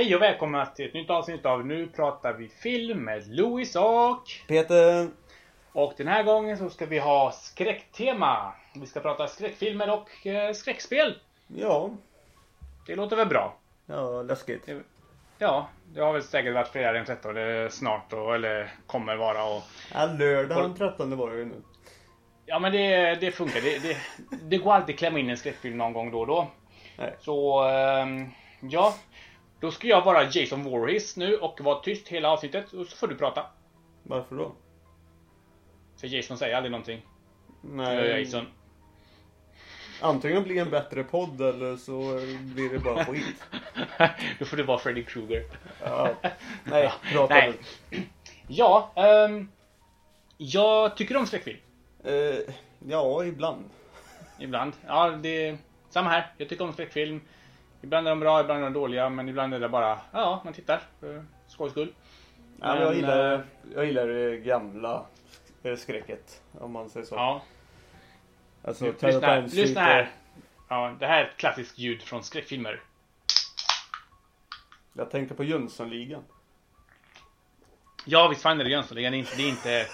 Hej och välkomna till ett nytt avsnitt av Nu pratar vi film med Louis och... Peter! Och den här gången så ska vi ha skräcktema. Vi ska prata skräckfilmer och eh, skräckspel. Ja, Det låter väl bra? ja läskigt. Ja, det har väl säkert varit fredag den 13 snart då, eller kommer vara och... Ja, lördag den 13 var det ju nu. Ja men det, det funkar. Det, det, det går alltid att klämma in en skräckfilm någon gång då och då. Nej. Så, ehm, ja. Då ska jag vara Jason Voorhees nu och vara tyst hela avsnittet och så får du prata. Varför då? För Jason säger aldrig någonting. Nej, Jason. antingen blir det en bättre podd eller så blir det bara skit. Då får du vara Freddy Krueger. Ja. Nej, prata Nej. Ja, ehm, jag tycker om skräckfilm. Eh, ja, ibland. Ibland. Ja, det är samma här. Jag tycker om skräckfilm. Ibland är de bra, ibland är de dåliga, men ibland är det bara, ja, man tittar för skojs skull. Ja, men jag, gillar, eh, jag gillar det gamla eh, skräcket. Om man säger så. Ja, Alltså, lyssna, lyssna här. Ja, det här är ett klassiskt ljud från skräckfilmer. Jag tänkte på Jönssonligan. Ja, visst fan är det Jönssonligan. Det är inte... Det är inte...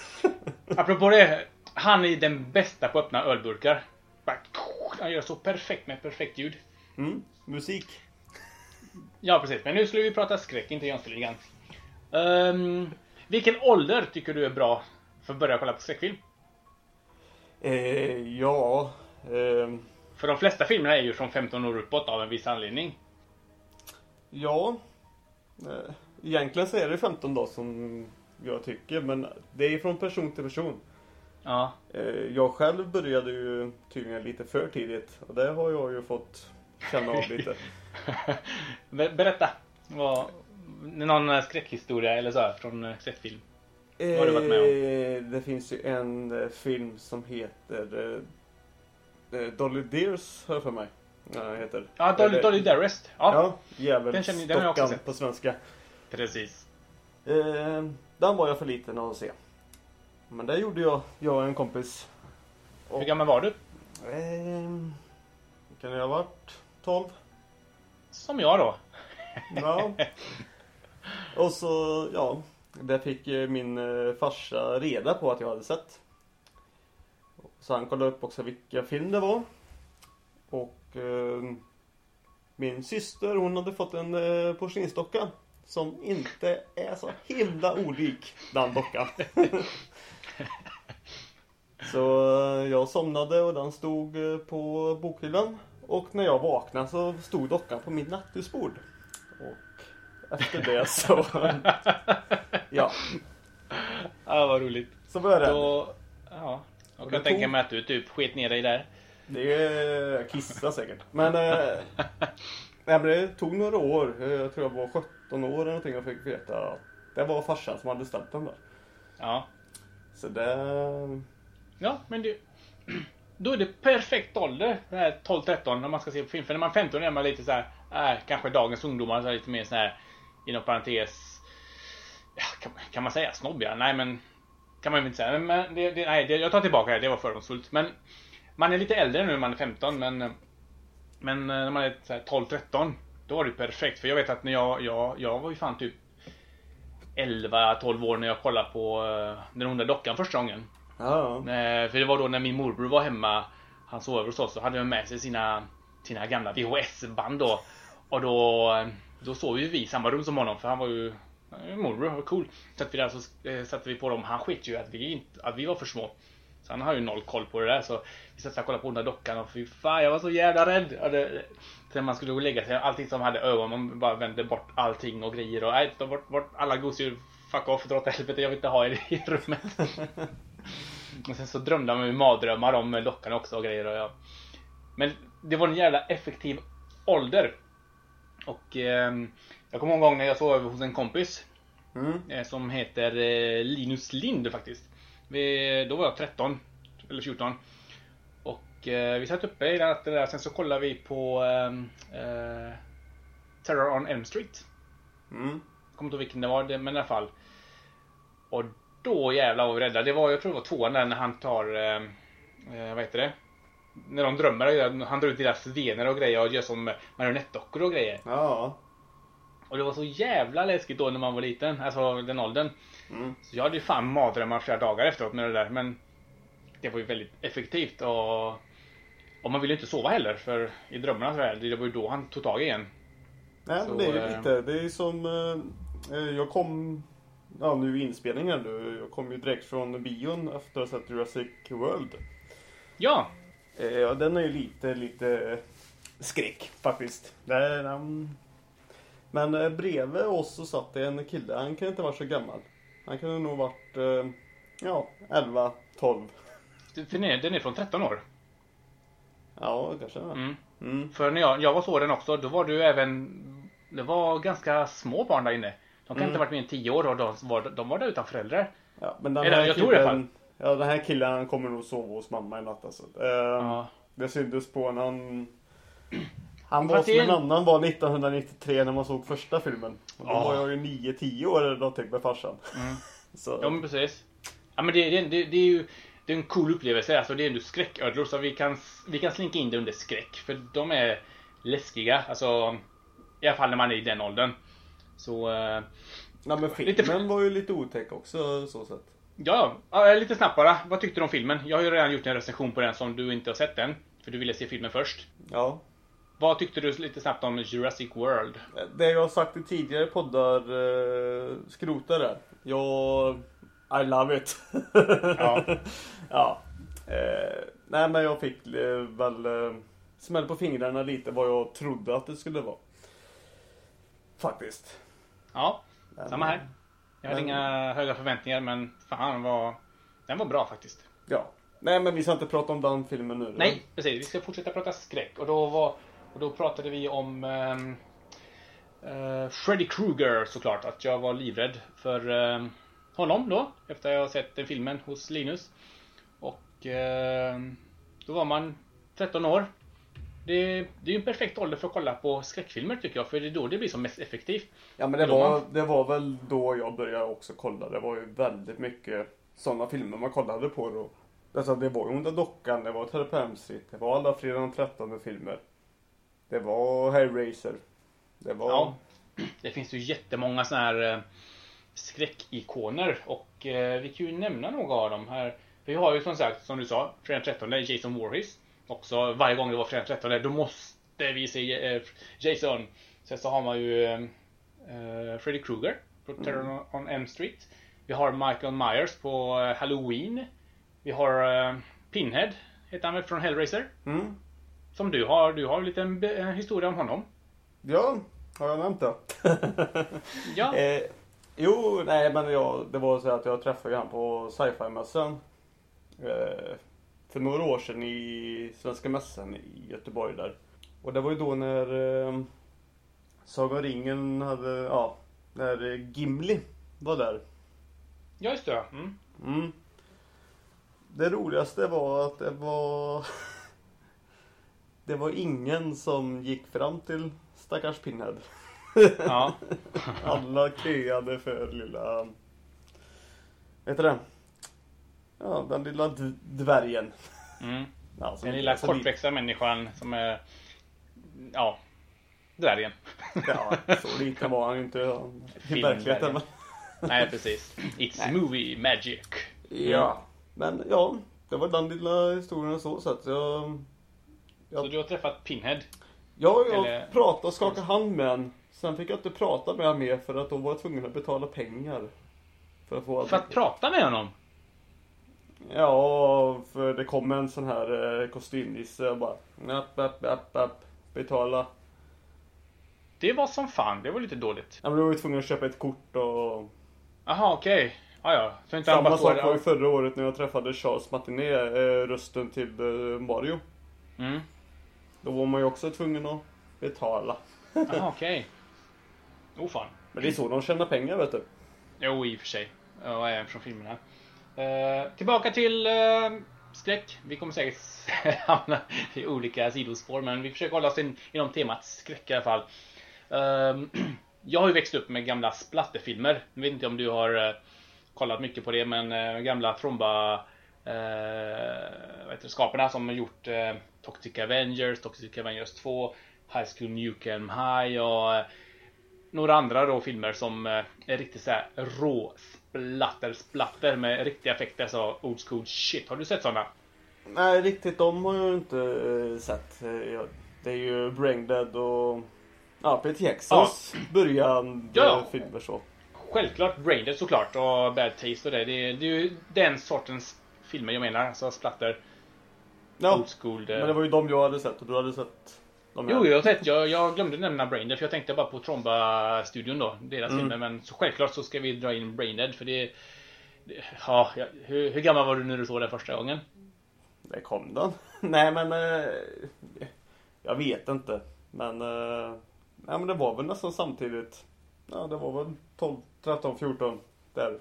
Apropå det. Han är den bästa på att öppna ölburkar. Han gör så perfekt med perfekt ljud. Mm, musik. Ja, precis. Men nu skulle vi prata skräck, inte Jönssonligan. Um, vilken ålder tycker du är bra för att börja kolla på skräckfilm? Eh, ja. ehm, För de flesta filmerna är ju från 15 år uppåt av en viss anledning. Ja. Eh, Egentligen så är det 15 dagar som jag tycker, men det är från person till person. Ja. Eh, Jag själv började ju tydligen lite för tidigt och det har jag ju fått känna av lite. Ber- Berätta. Vad, någon skräckhistoria eller så här, från eh, skräckfilm? har du varit med Eh, Det finns ju en eh, film som heter eh, eh, Dolly Dears, jag för mig. Ja, heter. Ja, Dolly, Dolly Darrest. Ja, Ja, Den känner- den har jag också sett. på svenska. precis. Eh, Den var jag för liten att se. Men det gjorde jag, jag och en kompis. Hur gammal var du? Eh, kan det ha varit 12? Som jag då. Ja. Och så, ja. Där fick min eh, farsa reda på att jag hade sett. Så han kollade upp också vilka film det var. Och eh, min syster hon hade fått en eh, porslinsdocka. Som inte är så himla olik den dockan. så eh, jag somnade och den stod eh, på bokhyllan. Och när jag vaknade så stod dockan på mitt nattduksbord. Och efter det så... ja, Ja, vad roligt. så jag rädd. Då, ja. Jag Och kan det tänka mig att du typ sket ner dig där. Det är kissa säkert. Men, eh, nej, men det tog några år. Eh, Jag tror jag var 17 år eller någonting och fick veta att det var farsan som hade ställt den där. Ja. Så det... Ja, men det... Då är det perfekt ålder, det här 12-13, när man ska se på film. För när man är 15 är man lite så här, äh, kanske dagens ungdomar så här lite mer så här inom parentes, ja, kan, kan man säga snobbiga? Nej men, kan man ju inte säga. Men det, det, nej, det, jag tar tillbaka det, det var fördomsfullt. Men man är lite äldre nu eh, när man är 15, men, men när man är 12-13, då var det perfekt. För jag vet att när jag, jag, jag var ju fan typ 11-12 år när jag kollade på uh, den onda dockan första gången. Ja, Eh, För det var då när min morbror var hemma, han sov över hos oss, så hade han med sig sina, sina gamla VHS-band då. Och då, då sov ju vi i samma rum som honom, för han var ju morbror, var cool. Så att vi där så eh, satte vi på dem, han skit ju att vi, inte, att vi var för små. Så han har ju noll koll på det där, så vi satt och kollade på den där dockan och fy fan, jag var så jävla rädd. Det- Sen man skulle gå och lägga sig, allting som hade ögon, man bara vände bort allting och grejer och nej, ta bort, bort alla gosedjur. Fuck off, dra åt helvete, jag vill inte ha er i rummet. Och sen så drömde man med mardrömmar om dockan också och grejer. Och ja. Men det var en jävla effektiv ålder. Och ehm, jag kommer ihåg en gång när jag sov över hos en kompis. mm. eh, Som heter eh, Linus Lind faktiskt. Vi, då var jag 13 eller 14. Och eh, vi satt uppe i den natten där. Sen så kollade vi på ehm, eh, Terror on Elm Street. Mm. Jag kommer inte ihåg vilken det var, det- men i alla fall. Och då jävlar var vi rädda. Det var, jag tror det var tvåan där när han tar, eh, eh, vad heter det? När de drömmer, han drar ut deras vener och grejer och gör som marionettdockor och grejer. Ja. Och det var så jävla läskigt då när man var liten, alltså den åldern. Mm. Så jag hade ju fan mardrömmar flera dagar efteråt med det där men det var ju väldigt effektivt och, och man ville inte sova heller för i drömmarna så det var ju då han tog tag i en. Nej, Så, men det är ju eh, lite, det är ju som, eh, eh, jag kom, ja nu i inspelningen nu, jag kom ju direkt från bion efter att ha sett Jurassic World. Ja, Eh, den är ju lite, lite skräck faktiskt. Men eh, bredvid oss så satt det en kille, han kan inte vara så gammal. Han kunde nog varit, eh, ja, 11, 12. den är, den är från 13 år. Ja, kanske. Mm. Mm. För när jag, jag var så den också, då var ju även Det var ganska små barn där inne. De kan Mm. inte ha varit mer än 10 år och de var, de var där utan föräldrar. Ja, men den Eller, här jag tror det i alla killen, ja den här killen han kommer nog sova hos mamma i natt alltså. Eh, Ja. Det syntes på när han Han var som en- annan var 1993 när man såg första filmen. Och då Ja. var jag ju 9-10 år eller någonting med farsan. Mm. Så, Ja men precis. Ja men det, det, det, det är ju det är en cool upplevelse. Alltså det är ändå skräcködlor så vi kan, vi kan slinka in det under skräck. För de är läskiga. Alltså i alla fall när man är i den åldern. Så eh, ja, men lite- filmen var ju lite otäck också så sett. ja, ja, lite snabbt bara. Vad tyckte du om filmen? Jag har ju redan gjort en recension på den som du inte har sett den. För du ville se filmen först. Ja. Vad tyckte du lite snabbt om Jurassic World? Det jag har sagt i tidigare poddar, eh, skrota det. Jag... I love it. Ja. ja. Eh, nej men jag fick eh, väl eh, smäll på fingrarna lite vad jag trodde att det skulle vara. Faktiskt. Ja, Men- samma här. Jag hade Men- inga höga förväntningar men fan var, den var bra faktiskt. Ja. Nej men vi ska inte prata om den filmen nu. då. Nej, precis. Vi ska fortsätta prata skräck. Och då, var, och då pratade vi om ehm, eh, Freddy Krueger såklart. Att jag var livrädd för ehm, honom då. Efter jag har sett den filmen hos Linus. Och ehm, då var man 13 år. Det, det är ju en perfekt ålder för att kolla på skräckfilmer tycker jag. För det är då det blir som mest effektivt. Ja men det var, man- det var väl då jag började också kolla. Det var ju väldigt mycket sådana filmer man kollade på då. Alltså det var ju Onda Dockan, det var Street, det var alla fredag den 13 filmer. Det var Hellraiser. Det var... Ja. Det finns ju jättemånga såna här eh, skräckikoner och eh, vi kan ju nämna några av dem här. Vi har ju som sagt, som du sa, fredag den 13 Jason Voorhees. Också varje gång det var fredag den 13 då måste vi se eh, Jason. Sen så har man ju eh, eh, Freddy Krueger på Terror on Elm Street. Vi har Michael Myers på eh, Halloween. Vi har eh, Pinhead, heter han väl, från Hellraiser. Mm. Som du har, du har en liten historia om honom. Ja, har jag nämnt det? Ja. eh, jo, nej men jag, det var så att jag träffade han på sci-fi-mässan. Eh, för några år sedan i Svenska mässan i Göteborg där. Och det var ju då när eh, Sagan ringen hade, ja, när eh, Gimli var där. Ja, just det. Mm. Mm. Det roligaste var att det var Det var ingen som gick fram till stackars Pinhead. Ja. Alla köade för lilla... Vad heter det? Ja, den lilla dvärgen. Mm. Ja, som Den lilla är så liten. kortväxta människan som är... Ja. Dvärgen. Ja, så liten var han ju inte i verkligheten. Nej, precis. It's movie magic. Ja, men ja, det var den lilla historien så. så att jag... Ja. Så du har träffat Pinhead? Ja, jag Eller- pratade och skakade hand med honom. Sen fick jag inte prata med honom mer för att då var jag tvungen att betala pengar. För att få För att prata med honom? Ja, för det kom en sån här eh, kostymnisse och bara app, app, app, app, betala. Det var som fan. Det var lite dåligt. Ja, men då var jag tvungen att köpa ett kort och Jaha, okej. Ja, ja. Så inte samma sak var ju förra året när jag träffade Charles Martinet, eh, rösten till eh, Mario. Mm. Då var man ju också tvungen att betala. Jaha, okej. Oh fan. Men det är så de tjänar pengar vet du. Jo, i och för sig. Ja, även från filmerna. Eh, tillbaka till eh, skräck. Vi kommer säkert hamna i olika sidospår, men vi försöker hålla oss in, inom temat skräck i alla fall. Eh, jag har ju växt upp med gamla splatterfilmer. Jag vet inte om du har eh, kollat mycket på det, men eh, gamla Tromba eh, vad heter det, skaparna som har gjort eh, Toxic Avengers, Toxic Avengers 2, High School Nukem High och eh, några andra då filmer som eh, är riktigt så här rå splatter splatter med riktiga effekter så old school shit. Har du sett sådana? Nej, riktigt de har jag inte eh, sett. Eh, Det är ju Braindead och ja, Peter Jacksons början Ja, ja. filmer så. Självklart Braindead såklart och Bad Taste och det. Det är, det är ju den sortens filmer jag menar. Så splatter, Ja, old school. Det... men det var ju de jag hade sett och du hade sett de Jo, jag sett. Jag, jag glömde nämna Braindead för jag tänkte bara på Tromba-studion då. Deras Mm. filmer. Men så självklart så ska vi dra in Braindead för det... det ja, hur, hur gammal var du när du såg den första gången? Där kom den. Nej men eh, jag vet inte. Men, eh, nej, men det var väl nästan samtidigt. Ja, det var väl 12, 13, 14 där.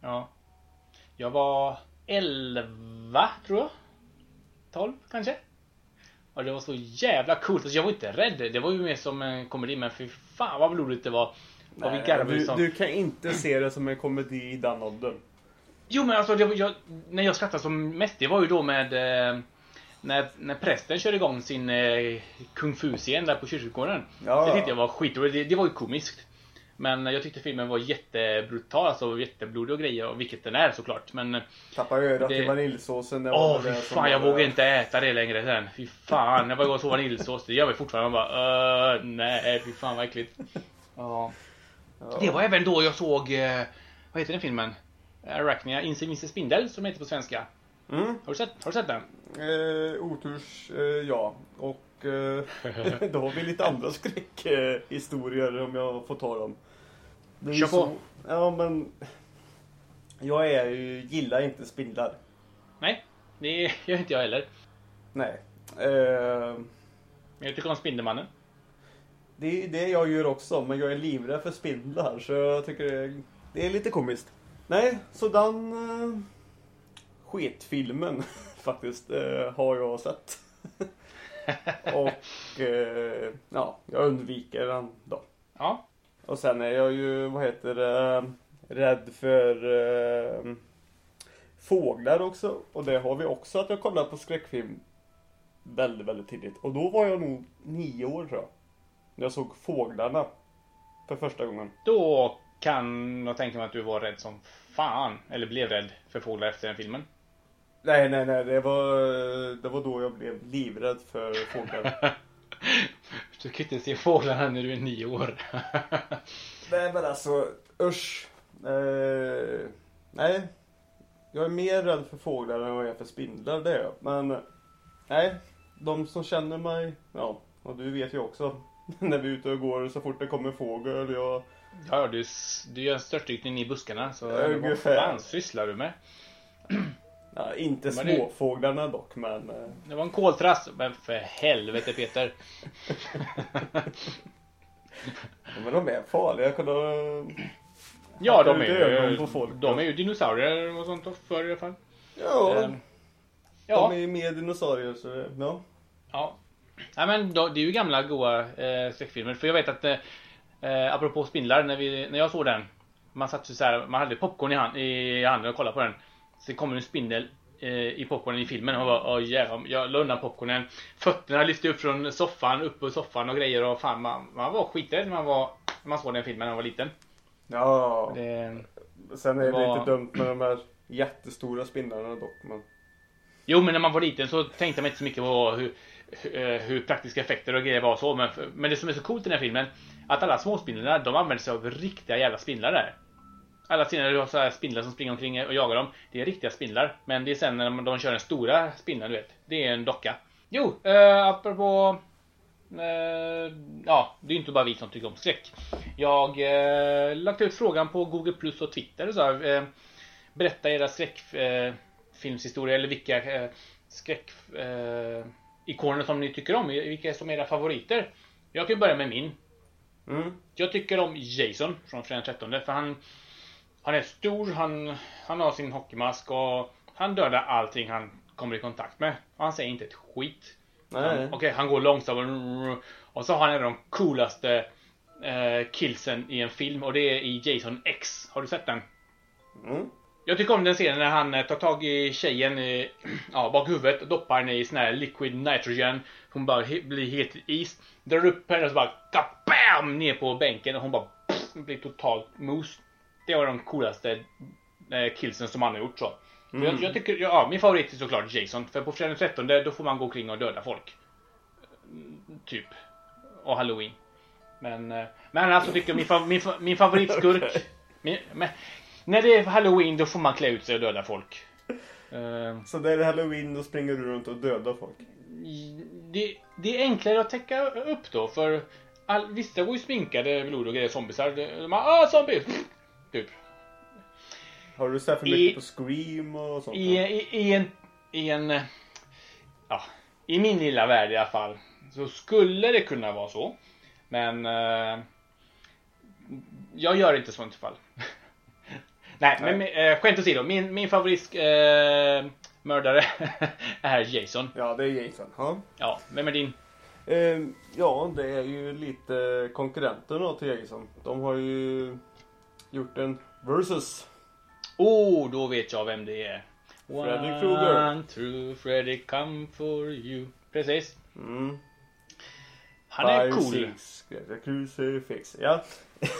Ja. Jag var 11 tror jag. 12 kanske. Och det var så jävla coolt. Alltså, jag var inte rädd. Det var ju mer som en komedi men fy fan vad blodigt det var. Nej, du, som... du kan inte se det som en komedi i den åldern. Jo men alltså det, jag, när jag skrattade som mest det var ju då med eh, när, när prästen körde igång sin eh, kung fu-scen där på kyrkogården. Ja. Det tyckte jag var skitroligt. Det, det var ju komiskt. Men jag tyckte filmen var jättebrutal, alltså jätteblodig och grejer, och vilket den är såklart. Men Tappar örat Det- i vaniljsåsen. åh var fy fan, jag vågar inte äta det längre sen. Fy fan, jag var igång och så vaniljsås, det gör mig fortfarande. Man bara, uh, nej fy fan vad äckligt. Ja. Ja. Det var även då jag såg, eh, vad heter den filmen? Arachnia, Inse Spindel, som heter på svenska. Mm. Har du sett, har du sett den? Eh, oturs, eh, ja. Och eh, då har vi lite andra skräckhistorier eh, om jag får ta dem. Kör på. Ja men. Jag är ju, gillar inte spindlar. Nej, det gör inte jag heller. Nej. Eh, jag tycker om Spindelmannen. det är det jag gör också, men jag är livrädd för spindlar så jag tycker det är, det är lite komiskt. Nej, så den eh, sketfilmen faktiskt eh, har jag sett. Och eh, ja, jag undviker den då. Ja. Och sen är jag ju, vad heter det, rädd för eh, fåglar också. Och det har vi också att jag kollar på skräckfilm väldigt, väldigt tidigt. Och då var jag nog nio år tror jag. När jag såg Fåglarna för första gången. Då kan jag tänka mig att du var rädd som fan. Eller blev rädd för fåglar efter den filmen. Nej, nej, nej, det var, det var då jag blev livrädd för fåglar. Du kan inte se fåglarna när du är nio år. nej, men alltså, usch. Eh, nej. Jag är mer rädd för fåglar än vad jag är för spindlar, det är jag. Men, nej. De som känner mig, ja, och du vet ju också. När vi är ute och går så fort det kommer fågel, jag... Ja, du, du gör en störtdykning i buskarna. Så vad fan sysslar du med? Ja, inte Men det- småfåglarna dock, men... eh, Det var en koltrast. Men för helvete Peter. Men de är farliga, jag kunde... Ja, de Hackar är ut ögon ju, på folk, de är ju dinosaurier och sånt förr i alla fall. Ja, Ehm, Ja. de är ju mer dinosaurier så det, ja. Ja. Nej men då, det är ju gamla goa eh, skräckfilmer. För jag vet att, eh, eh, apropå spindlar, när, vi, när jag såg den. Man satt ju så här, man hade popcorn i, hand, i handen och kollade på den. Så det kommer en spindel eh, i popcornen i filmen och jag bara, åh jävlar. Jag la undan popcornen. Fötterna lyfte upp från soffan, upp på soffan och grejer och fan man, man var skiträdd när man var, när man såg den filmen när man var liten. Ja, Det, sen är det var- lite dumt med de här jättestora spindlarna dock. Men... Jo men när man var liten så tänkte man inte så mycket på hur, hur, eh, hur praktiska effekter och grejer var och så. Men, men det som är så coolt i den här filmen, att alla småspindlarna, de använder sig av riktiga jävla spindlar där. Alla scener du har så här spindlar som springer omkring och jagar dem, det är riktiga spindlar. Men det är sen när de, de kör den stora spindeln, du vet. Det är en docka. Jo, eh, apropå... Eh, ja, det är inte bara vi som tycker om skräck. Jag eh, lagt ut frågan på Google Plus och Twitter och så här, eh, Berätta era skräckfilmshistorier eh, eller vilka eh, skräck eh, som ni tycker om. Vilka som är era favoriter? Jag kan börja med min. Mm. Jag tycker om Jason från Fredag den 13 för han Han är stor, han, han har sin hockeymask och han dödar allting han kommer i kontakt med. Och han säger inte ett skit. Okej, han går långsamt och så har han en av de coolaste eh, killsen i en film och det är i Jason X. Har du sett den? Mm. Jag tycker om den scenen när han eh, tar tag i tjejen i, ja, bak huvudet och doppar henne i sån här liquid nitrogen. Hon bara he- blir helt is. Drar upp henne och så bara kabam! BAM! Ner på bänken och hon bara pff, blir totalt mos. Det var de coolaste eh, killsen som han har gjort så. För Jag, jag tycker, ja, min favorit är såklart Jason. För på fredag den 13 då får man gå omkring och döda folk. Mm, Typ. Och halloween. Men, eh, men alltså tycker jag min, fa- min, min favoritskurk. Okej. min, men, när det är halloween då får man klä ut sig och döda folk. Eh, Så det är halloween, då springer du runt och dödar folk. det, det är enklare att täcka upp då för all, vissa går ju sminkade blod och grejer zombisar. De bara ah zombie! Typ. Har du sett för I- mycket på Scream och sånt? I, i, i en, i en, eh, ja, i min lilla värld i alla fall så skulle det kunna vara så. Men eh, jag gör inte sånt fall. Nej, men eh, skämt åsido. Min, min favorit eh, mördare är Jason. Ja, det är Jason. Ja. Ja, vem är din? Ehm, ja, det är ju lite konkurrenter då till Jason. De har ju gjort en versus. Oh, då vet jag vem det är. Freddy One Krueger. true Freddy come for you. Precis. Mm. Han är Five, cool. Six, crucifix. Ja.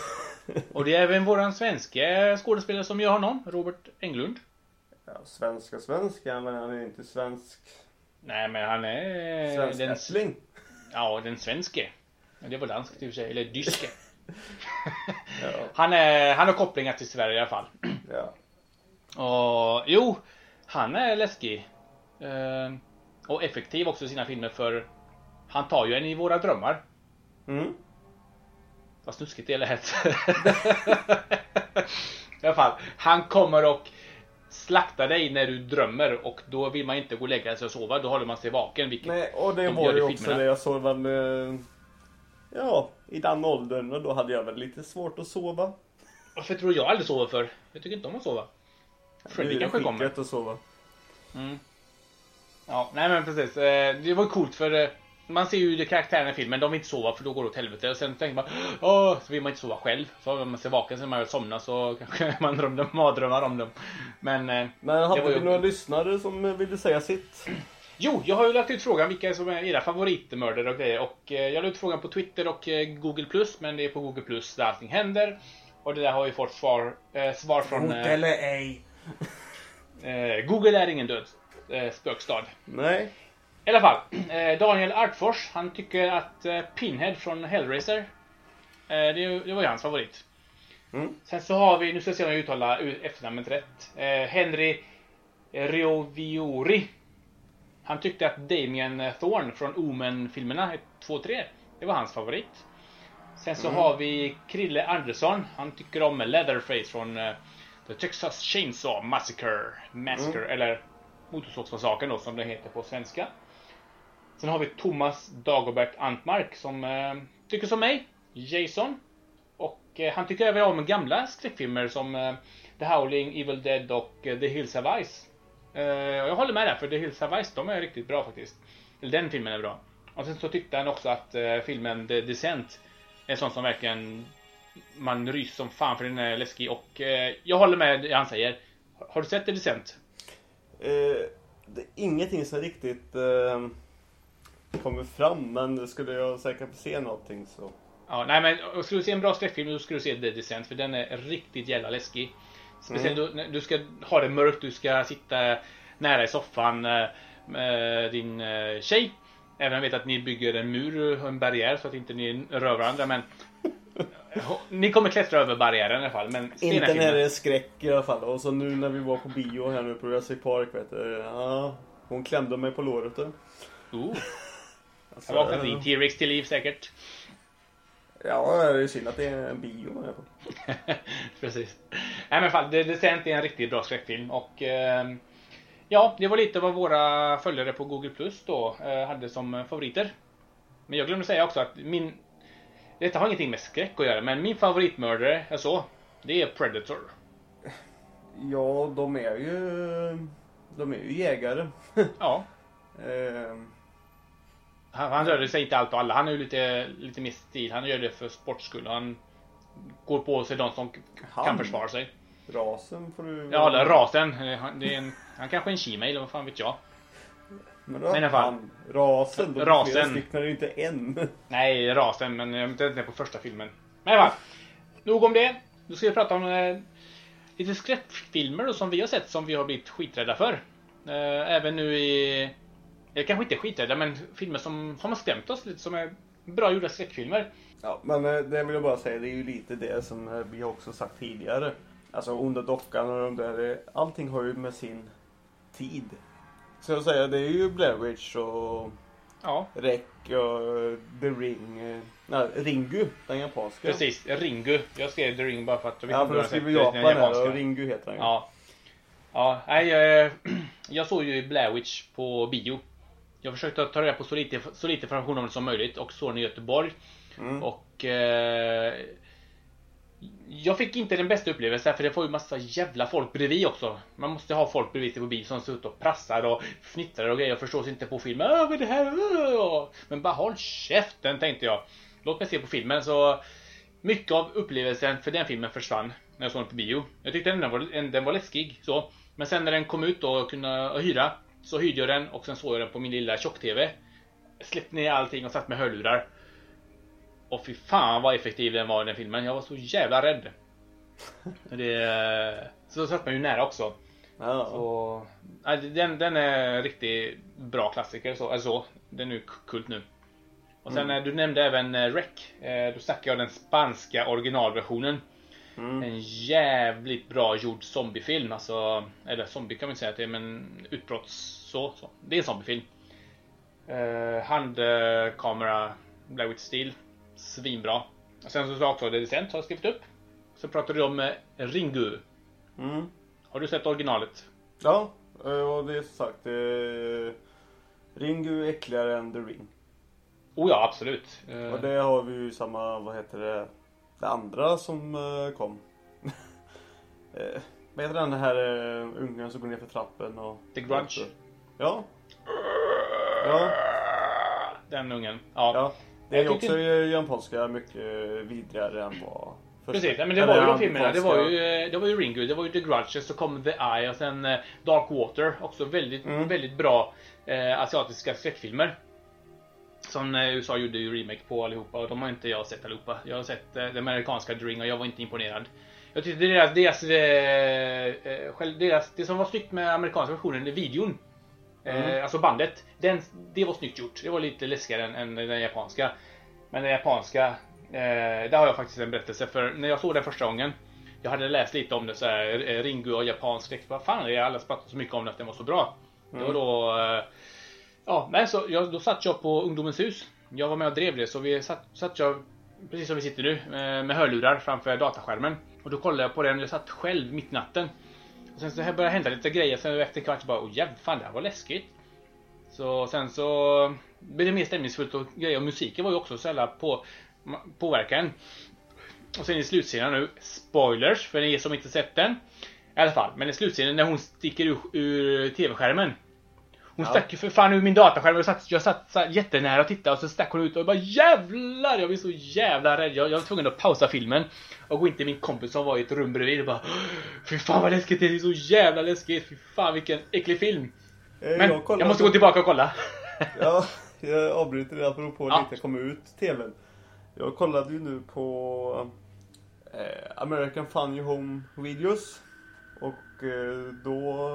Och det är även våran svenska skådespelare som gör honom, Robert Englund. ja. Svenska svenska, men han är inte svensk. Nej men han är Svensk den, ättling. ja, den svenske. Men Det var danskt i och för sig, eller dyske. Ja. Han, är, han har kopplingar till Sverige i alla fall. ja. Och jo, han är läskig. Eh, och effektiv också i sina filmer för han tar ju en i våra drömmar. Mm. Vad snuskigt det lät. I alla fall, han kommer och slaktar dig när du drömmer och då vill man inte gå och lägga sig och sova. Då håller man sig vaken. Vilket Nej, och det de var ju också det jag såg väl... Ja, i den åldern och då hade jag väl lite svårt att sova. Varför tror jag aldrig sover för? Jag tycker inte om att sova. Det är kanske kommer. skitgött att sova. Mm. Ja, nej men precis. Eh, Det var coolt för eh, man ser ju de karaktärerna i filmen, de vill inte sova för då går det åt helvete. Och sen tänker man, åh, så vill man inte sova själv. Så om man ser vaken sen man väl somnar så kanske man drömde mardrömmar om dem. Men, eh, Men hade var ju- vi några lyssnare som ville säga sitt? Jo, jag har ju lagt ut frågan vilka som är era favoritmördare och grejer. Och eh, jag la ut frågan på Twitter och eh, Google Plus, men det är på Google Plus där allting händer. Och det där har ju fått svar, eh, svar från... Eh, eller ej? eh, Google är ingen död eh, spökstad. Nej. I alla fall, eh, Daniel Artfors, han tycker att eh, Pinhead från Hellraiser, eh, det, det var ju hans favorit. Mm. Sen så har vi, nu ska jag se om jag uttalar efternamnet rätt, eh, Henry Rioviori. Han tyckte att Damien Thorne från Omen-filmerna 2-3, det var hans favorit. Sen så har vi Krille Andersson, han tycker om Leatherface från eh, The Texas Chainsaw Massacre, Massacre eller Motorsågsmassakern då som det heter på svenska. Sen har vi Thomas Dagobert Antmark som eh, tycker som mig, Jason. Och eh, han tycker även om gamla skräckfilmer som The Howling, Evil Dead och The Hills Have Eyes. Eh, jag håller med där för The Hills Have Eyes, de är riktigt bra faktiskt. Eller den filmen är bra. Och sen så tyckte han också att eh, filmen The Descent är sån som verkligen man ryser som fan för den är läskig och eh, jag håller med det han säger. Har du sett The Descent? Eh, det är ingenting som riktigt eh, kommer fram men skulle jag säkert se någonting så. Ja, nej men skulle du se en bra skräckfilm då skulle du se The Descent för den är riktigt jävla läskig. Speciellt du, när du ska ha det mörkt, du ska sitta nära i soffan eh, med din eh, tjej. Även om jag vet att ni bygger en mur och en barriär så att inte ni rör varandra men Ni kommer klättra över barriären i alla fall men Inte när det är skräck i alla fall. Och så nu när vi var på bio här nu på Jurassic Park vet du. Ja, hon klämde mig på låret. du. Oh, Alltså, jag vaknade din T-Rex till liv säkert. Ja, det är synd att det är en bio man är på. Precis. Nej men fall, Descent är en riktigt bra skräckfilm och ehm, Ja, det var lite vad våra följare på Google Plus då eh, hade som favoriter. Men jag glömde säga också att min Detta har ingenting med skräck att göra, men min favoritmördare är så. Det är Predator. Ja, de är ju... De är ju jägare. Ja. Ehm, Han, han dödar sig inte allt och alla. Han är ju lite, lite mer stil. Han gör det för sports skull. Han går på sig de som k- kan Han? försvara sig. rasen får du... Ja, eller rasen. Eh, han- Det är en, han kanske är en shemale, vad fan vet jag. Men, då, Men i alla fall. fan, Rasen. De Rasen. Stycken är inte en. Nej, rasen, men jag inte på första filmen. Men i alla fall. Nog om det. Nu ska vi prata om eh, lite skräckfilmer då, som vi har sett som vi har blivit skiträdda för. Eh, även nu i... Eller kanske inte skiträdda, men filmer som, som har skrämt oss lite, som är bra gjorda skräckfilmer. Ja, men eh, det vill jag bara säga, det är ju lite det som eh, vi också sagt tidigare. Alltså Onda Dockan och de där, eh, allting har ju med sin tid. Så jag säger, det är ju Blair Witch och Ja, Rec och The Ring. Nej, Ringu, den japanska. precis. Ringu. Jag skrev The Ring bara för att jag vet Ja, för jag skriver Japan här och Ringu heter den. Ja. Ja, nej, jag, jag såg ju Blair Witch på bio. Jag försökte ta reda på så lite, så lite information om det som möjligt och såg den i Göteborg. Mm. Och eh, jag fick inte den bästa upplevelsen för det får ju massa jävla folk bredvid också. Man måste ha folk bredvid sig på bio som står ute och prassar och fnittrar och grejer och förstår sig inte på filmen. Vad är det här? Åh. Men bara håll käften tänkte jag. Låt mig se på filmen så mycket av upplevelsen för den filmen försvann när jag såg den på bio. Jag tyckte den var, den var läskig så. Men sen när den kom ut och kunde hyra så hyrde jag den och sen såg jag den på min lilla tjock-TV. Släppte ner allting och satt med hörlurar. Och fy fan vad effektiv den var i den filmen. Jag var så jävla rädd. Det, så satt man ju nära också. Ja. Så, den, den är en riktigt bra klassiker. Så, alltså, den är ju kult nu. Och sen Mm. eh, du nämnde även eh, Rec. Eh, Då snackar jag den spanska originalversionen. Mm. En jävligt bra gjord zombiefilm. Alltså, eller zombie kan man inte säga att det är, men utbrotts... Så, så. Det är en zombiefilm. Uh, handkamera, Blair Witch Steel. Svinbra. Och sen så sa också The Descent har skrivit upp. Så pratade du om eh, Ringu. Mm. Har du sett originalet? Ja, eh, och det är som sagt. Eh, Ringu är äckligare än The Ring. Oh ja, absolut. Och det har vi ju samma, vad heter det, det andra som eh, kom. eh, vad heter den här uh, ungen som går ner för trappen och... The Grudge. Ja. Ja, Den ungen. Ja. ja. Det är ju också tycker- i japanska mycket vidrigare än vad... första- Precis, men det eller var ju de filmerna. Det var ju, eh, det var ju Ringu, det var ju The Grudge, så kom The Eye och sen eh, Dark Water. Också väldigt, Mm. väldigt bra eh, asiatiska skräckfilmer. Som eh, USA gjorde ju remake på allihopa och de har inte jag sett allihopa. Jag har sett eh, den amerikanska The Ring och jag var inte imponerad. Jag tyckte deras, deras, eh, eh, själv, deras, det som var snyggt med amerikanska versionen, det videon. Mm. Alltså bandet. Den, det var snyggt gjort. Det var lite läskigare än, än den japanska. Men den japanska, eh, där har jag faktiskt en berättelse. För när jag såg den första gången. Jag hade läst lite om det så här, Ringu och japansk skräck. Vad fan, jag har alla pratat så mycket om det att den var så bra. Det var då... Ja, men så, jag, då satt jag på Ungdomens hus. Jag var med och drev det, så vi satt, satt jag, precis som vi sitter nu, eh, med hörlurar framför dataskärmen. Och då kollade jag på den, jag satt själv mitt i natten. Och sen så här började hända lite grejer, sen efter en kvart så bara, åh jävlar, fan det här var läskigt. Så sen så blev det mer stämningsfullt och grejer. Och musiken var ju också så jävla på, påverkan. Och sen i slutscenen nu, spoilers för er som inte sett den. I alla fall, men i slutscenen när hon sticker ur, ur TV-skärmen. Hon Ja. stack ju för fan ur min dataskärm och jag satt, jag satt så jättenära och tittade och så stack hon ut och jag bara jävlar! Jag blev så jävla rädd. Jag, jag var tvungen att pausa filmen och gå in till min kompis som var i ett rum bredvid och bara Fy fan vad läskigt det är, det är så jävla läskigt. Fy fan vilken äcklig film. Eh, Men jag, kollade måste på- gå tillbaka och kolla. Ja, jag avbryter det apropå Ja. lite kom ut TVn. Jag kollade ju nu på eh, American Funny Home Videos. Och eh, då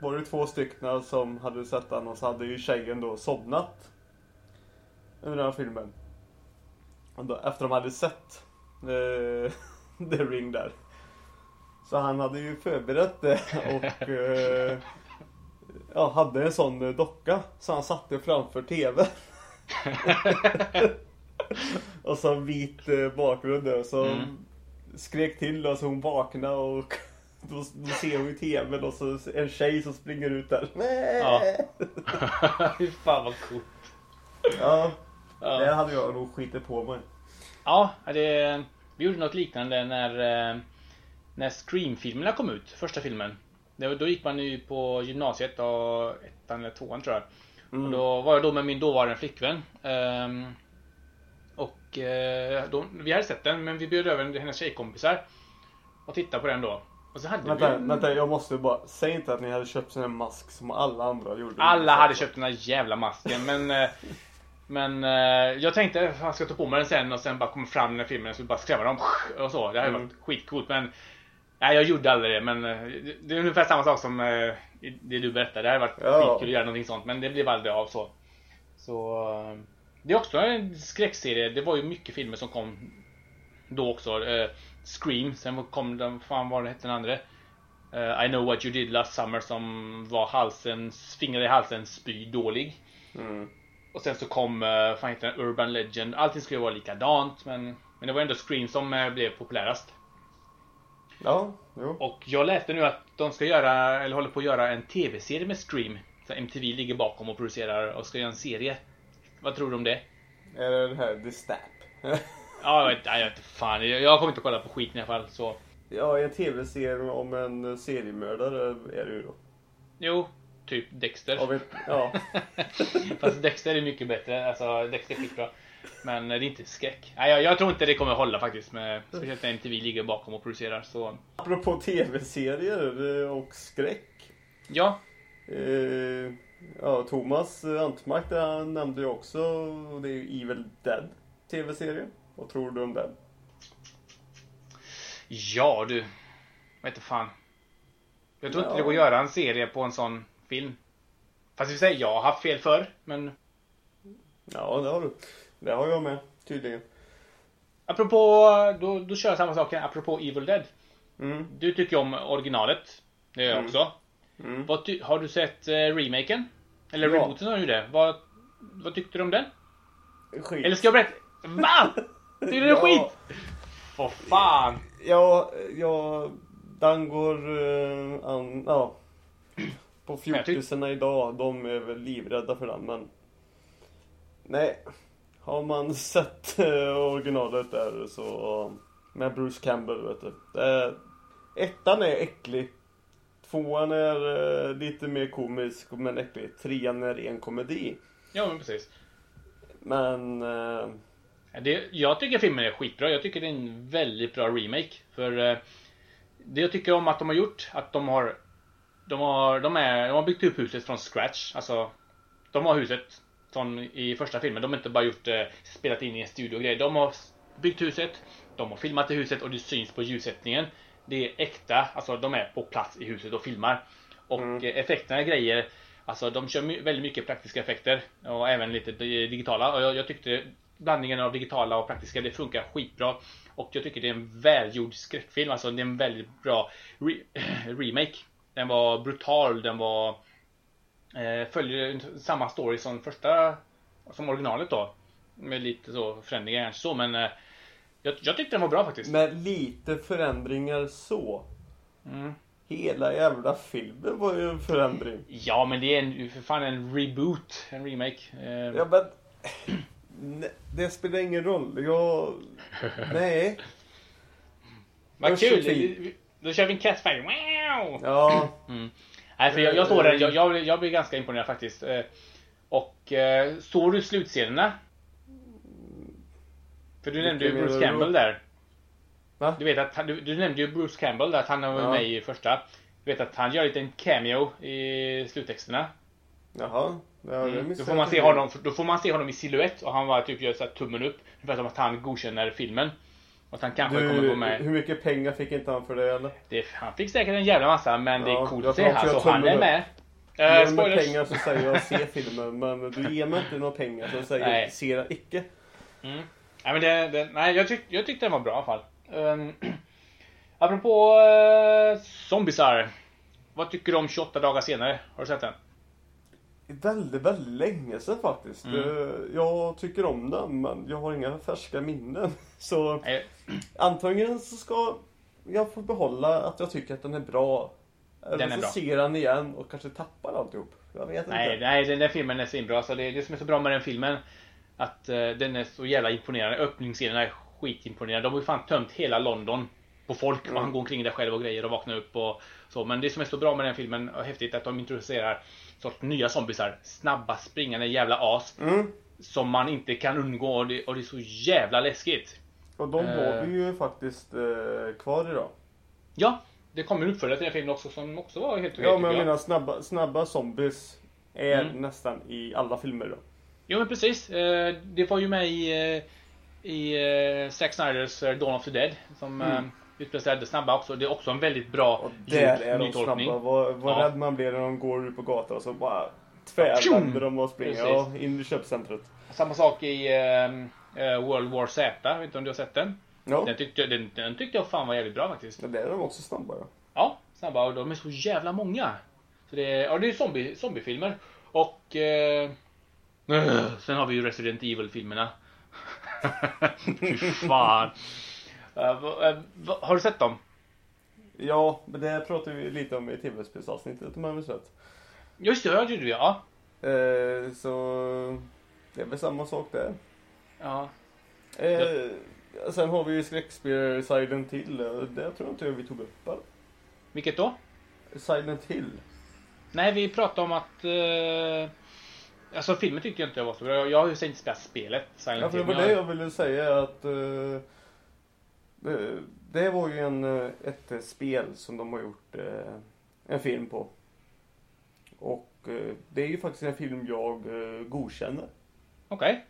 var det två stycken som hade sett den och så hade ju tjejen då somnat. Under den här filmen. Och då, efter de hade sett eh, The Ring där. Så han hade ju förberett det och eh, ja, hade en sån eh, docka så han satte framför TV. och så vit eh, bakgrund där så Mm. skrek till och så hon vaknade och då, då ser hon ju TVn och så en tjej som springer ut där. Ja. Fy fan vad coolt. ja, det Ja, hade jag nog skitit på mig. ja det, vi gjorde något liknande när, eh, när Scream-filmerna kom ut. Första filmen. Det, då gick man ju på gymnasiet och ettan eller tvåan tror jag. Och Mm. då var jag då med min dåvarande flickvän. Ehm, och eh, då, vi hade sett den men vi bjöd över hennes tjejkompisar. Och tittade på den då. Och så hade Vänta, vi... vänta, jag måste bara. Säg inte att ni hade köpt här mask som alla andra gjorde. Alla hade köpt den här jävla masken men eh, Men eh, jag tänkte att jag ska ta på mig den sen och sen bara komma fram när filmen skulle bara skrämma dem och så. Det hade Mm. varit skitcoolt men Nej jag gjorde aldrig det men eh, det- är ungefär samma sak som det du berättade. Det hade varit Ja. skitkul att göra någonting sånt men det blev aldrig av så. Så Det är också en skräckserie. Det var ju mycket filmer som kom Då också. Scream, sen kom den, fan vad hette den andra? Eh, I know what you did last summer som var halsens, fingrar i halsen spy dålig. Mm. Och sen så kom, uh, fan heter den, Urban Legend. Allting skulle vara likadant men, men det var ändå Scream som eh, blev populärast. Ja, jo. Och jag läste nu att de ska göra, eller håller på att göra en TV-serie med Scream. Så MTV ligger bakom och producerar och ska göra en serie. Vad tror du om det? Är det det här The Stap? Ja, jag vet, jag vet fan. Jag, jag kommer inte att kolla på skiten i alla fall så. ja, en tv-serie om en seriemördare är det ju då. Jo, typ Dexter. Vet, ja. Fast Dexter är mycket bättre. Alltså Dexter är skitbra. Men det är inte skräck. Nej, jag, jag tror inte det kommer hålla faktiskt. Med, speciellt när MTV ligger bakom och producerar. Så Apropå tv-serier och skräck. ja, Eh, ja, Thomas Antmark nämnde ju också, det är ju Evil Dead tv-serie. Vad tror du om den? ja du. Vet inte fan. Jag tror inte Ja. det går att göra en serie på en sån film. Fast vi säger jag har haft fel förr. Men Ja, det har du. Det har jag med, tydligen. apropå, då, då kör jag samma sak. Apropå Evil Dead. Mm. Du tycker om originalet. Det gör jag Mm. också. Mm. Vad har du sett eh, remaken? Eller Ja. rebooten har ju det. Vad, vad tyckte du om den? Skit. Eller ska jag berätta? Va? Tycker du det är Ja. skit? För fan! Ja, ja, den går uh, an, ja. På fjortisarna idag, de är väl livrädda för den men Nej, har man sett eh, originalet där så med Bruce Campbell vet du. Det, ettan är äcklig. Tvåan är eh, lite mer komisk men äcklig. Trean är en komedi. Ja men precis. Men eh, Det, jag tycker filmen är skitbra. Jag tycker det är en väldigt bra remake. För eh, det jag tycker om att de har gjort, att de har de har, de, är, de har byggt upp huset från scratch. Alltså, de har huset från i första filmen. De har inte bara gjort eh, spelat in i en studio och grejer. De har byggt huset, de har filmat i huset och det syns på ljussättningen. Det är äkta, alltså de är på plats i huset och filmar. Och Mm. eh, effekterna grejer, alltså de kör väldigt mycket praktiska effekter och även lite di- digitala. Och jag, jag tyckte blandningen av digitala och praktiska, det funkar skitbra. Och jag tycker det är en välgjord skräckfilm, alltså det är en väldigt bra re- remake. Den var brutal, den var eh, följer samma story som första som originalet då. Med lite så förändringar kanske så men eh, jag, jag tyckte den var bra faktiskt. med lite förändringar så. Mm. Hela jävla filmen var ju en förändring. Ja men det är en, för fan en reboot, en remake. Eh, Ja men... Nej, Det spelar ingen roll. Jag... Nej. vad kul! Då kör vi en catfight. Wow! Ja. Nej för jag, jag såg den, jag, jag, jag blev ganska imponerad faktiskt. Eh, Och eh, såg du slutscenerna? För du nämnde ju Bruce Campbell där. Va? Du vet att han, du, du nämnde ju Bruce Campbell där, att han var Ja. med i första. Du vet att han gör en liten cameo i sluttexterna. Jaha. Ja, Mm. Då får man se honom, då får man se honom i silhuett och han bara typ gör så här tummen upp. Ungefär som att han godkänner filmen. Och att han kanske kommer Du, gå med. hur mycket pengar fick inte han för det eller? Det, han fick säkert en jävla massa men det är Ja, coolt att se. jag Alltså han är med. Ge Uh, mig pengar så säger jag se filmen men du ger mig inte några pengar så säger Nej. jag ser jag icke. Mm. Nej, men det, det, nej jag, tyck, jag tyckte den var bra i alla fall. Um, apropå uh, zombisar. Vad tycker du om 28 dagar senare? Har du sett den? Väldigt, väldigt länge sedan faktiskt. Mm. Eh, Jag tycker om den men jag har inga färska minnen. Så Nej, antingen så ska jag få behålla att jag tycker att den är bra. Eller Den är så bra. ser den igen och kanske tappar alltihop. Jag vet nej, inte. nej, den där filmen är svinbra. Alltså det, det som är så bra med den filmen. Att eh, den är så jävla imponerande. Öppningsscenen är skitimponerande. De har ju fan tömt hela London på folk. Och Mm. han går omkring där själv och grejer och vaknar upp och så. Men det som är så bra med den filmen och häftigt att de introducerar sorts nya zombisar. Snabba springande jävla as. Mm. Som man inte kan undgå och det, och det är så jävla läskigt. Och de Eh. har vi ju faktiskt eh, kvar idag. Ja, det kom en uppföljare till den filmen också som också var helt okej Ja men jag menar snabba, snabba zombies är Mm. nästan i alla filmer då. Jo men precis. Eh, Det var ju med i, eh, i eh, Zack Snyders eh, Dawn of the Dead. Som Mm. Utspelar snabba också. Det är också en väldigt bra Och där gjord är de nytolkning. snabba. Vad, vad Ja. rädd man blir när de går ut på gatan och så bara tvärvänder de och springer ja, in i köpcentret. Samma sak i eh, World War Z. Jag vet inte om du har sett den? Ja, Den tyckte, den, den tyckte jag fan var jävligt bra faktiskt. men där är de också snabba ja. Ja, snabba och de är så jävla många. Så det är, ja, det är zombie, zombiefilmer. Och eh, sen har vi ju Resident Evil-filmerna. Fy fan. Eh, eh, har du sett dem? Ja, men det pratade vi lite om i tv-spelsavsnittet om jag minns rätt. Just det, jag gjorde det ja. Eh, så det är väl samma sak där. ja. Eh, Sen har vi ju skräckspel Silent Hill. och Det tror jag inte vi tog upp eller? Vilket då? Silent Hill. Nej, vi pratade om att... Eh, alltså filmen tyckte jag inte var så bra. Jag har ju inte spelat spelet Silent Ja, för det Hill, var men det jag- jag ville säga att eh, det, det var ju en, eh, ett eh, spel som de har gjort eh, en film på. Och eh, det är ju faktiskt en film jag eh, godkänner. Okej.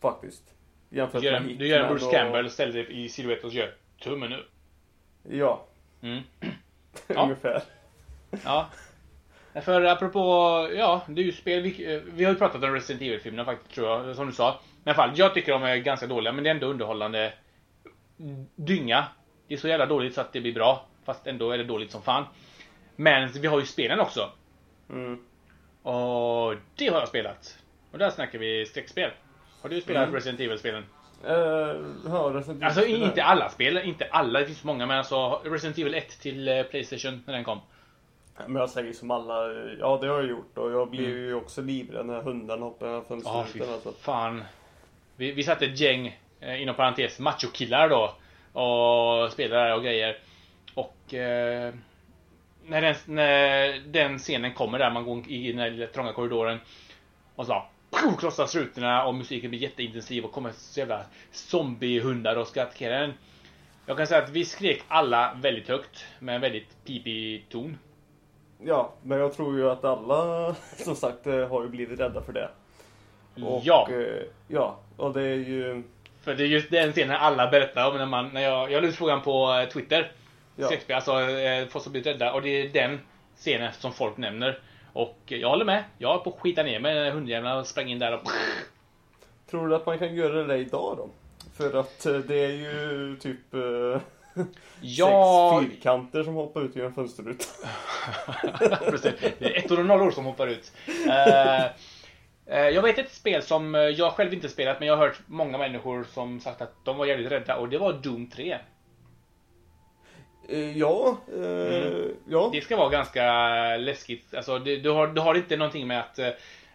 Faktiskt. Jämfört Du gör med Du gör en Bruce och- Campbell, ställer dig i silhuett och gör tummen upp. Ja, Mm. Ungefär. Ja. För apropå, ja, det är ju spel. Vi, eh, vi har ju pratat om Resident Evil-filmerna faktiskt, tror jag, som du sa. Men i alla fall, jag tycker de är ganska dåliga, men det är ändå underhållande dynga. Det är så jävla dåligt så att det blir bra. Fast ändå är det dåligt som fan. Men vi har ju spelen också. Mm. Och det har jag spelat. Och där snackar vi skräckspel. Har du spelat Mm. Resident Evil-spelen? Eh, ja, Resident Alltså Evil där. inte alla spel, inte alla, det finns många men alltså Resident Evil 1 till eh, Playstation när den kom. Men jag säger som alla, ja det har jag gjort och jag blir Mm. ju också livrädd när hundarna hoppar genom Ja, fy alltså. fan. Vi, vi satte ett gäng, eh, inom parentes, machokillar då. Och spelade och grejer. Och eh, när, den, när den scenen kommer där man går i den här lilla trånga korridoren. Och så krossas rutorna och musiken blir jätteintensiv och kommer så jävla zombiehundar och ska attackera den. Jag kan säga att vi skrek alla väldigt högt med en väldigt pipig ton. Ja, men jag tror ju att alla som sagt eh, har ju blivit rädda för det. Och, ja. eh, ja, och det är ju... För det är just den scenen alla berättar om när man, när jag, jag ut frågan på eh, Twitter. Ja. Skräckspel, alltså eh, folk som blivit rädda. Och det är den scenen som folk nämner. Och jag håller med. Jag är på att skita ner mig när hundjävlarna sprang in där och... Tror du att man kan göra det idag då? För att eh, det är ju typ eh, Ja... sex fyrkanter som hoppar ut genom fönsterrutan. Precis. Det är ett och nollor som hoppar ut. Eh, jag vet ett spel som eh, jag själv inte spelat men jag har hört många människor som sagt att de var jävligt rädda och det var Doom 3. Eh, ja, eh, Mm. ja. Det ska vara ganska läskigt. Alltså, det, du, har, du har inte någonting med att, eh,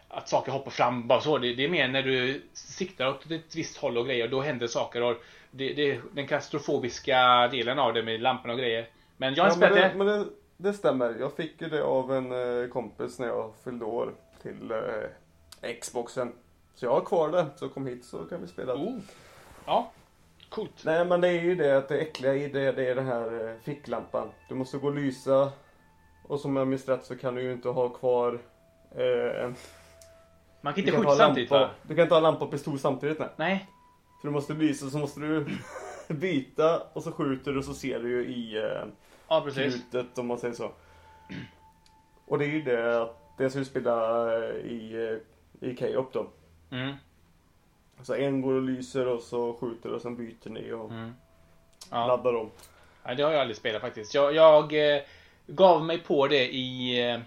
att saker hoppar fram bara så. Det, det är mer när du siktar åt ett visst håll och grejer. Då händer saker. Och det, det den kastrofobiska delen av det med lamporna och grejer. Men jag har ja men spelat det, men det, det stämmer. Jag fick ju det av en eh, kompis när jag fyllde år till eh, Xboxen. Så jag har kvar det. Så kom hit så kan vi spela. Oh. Ja, coolt. Nej men det är ju det att det äckliga i det, det är den här eh, ficklampan. Du måste gå och lysa. Och som jag minns rätt så kan du ju inte ha kvar eh, en... Man kan inte skjuta samtidigt va? Du kan inte ha lampa och pistol samtidigt nej. Nej. För du måste lysa så måste du byta och så skjuter du och så ser du ju i eh, Ja, precis. krutet om man säger så. Och det är ju det att det ska du spela eh, i, eh, i K-op då. Mm. Så en går och lyser och så skjuter och sen byter ni och Mm. Ja. laddar om. Nej, det har jag aldrig spelat faktiskt. Jag, jag eh, gav mig på det i eh,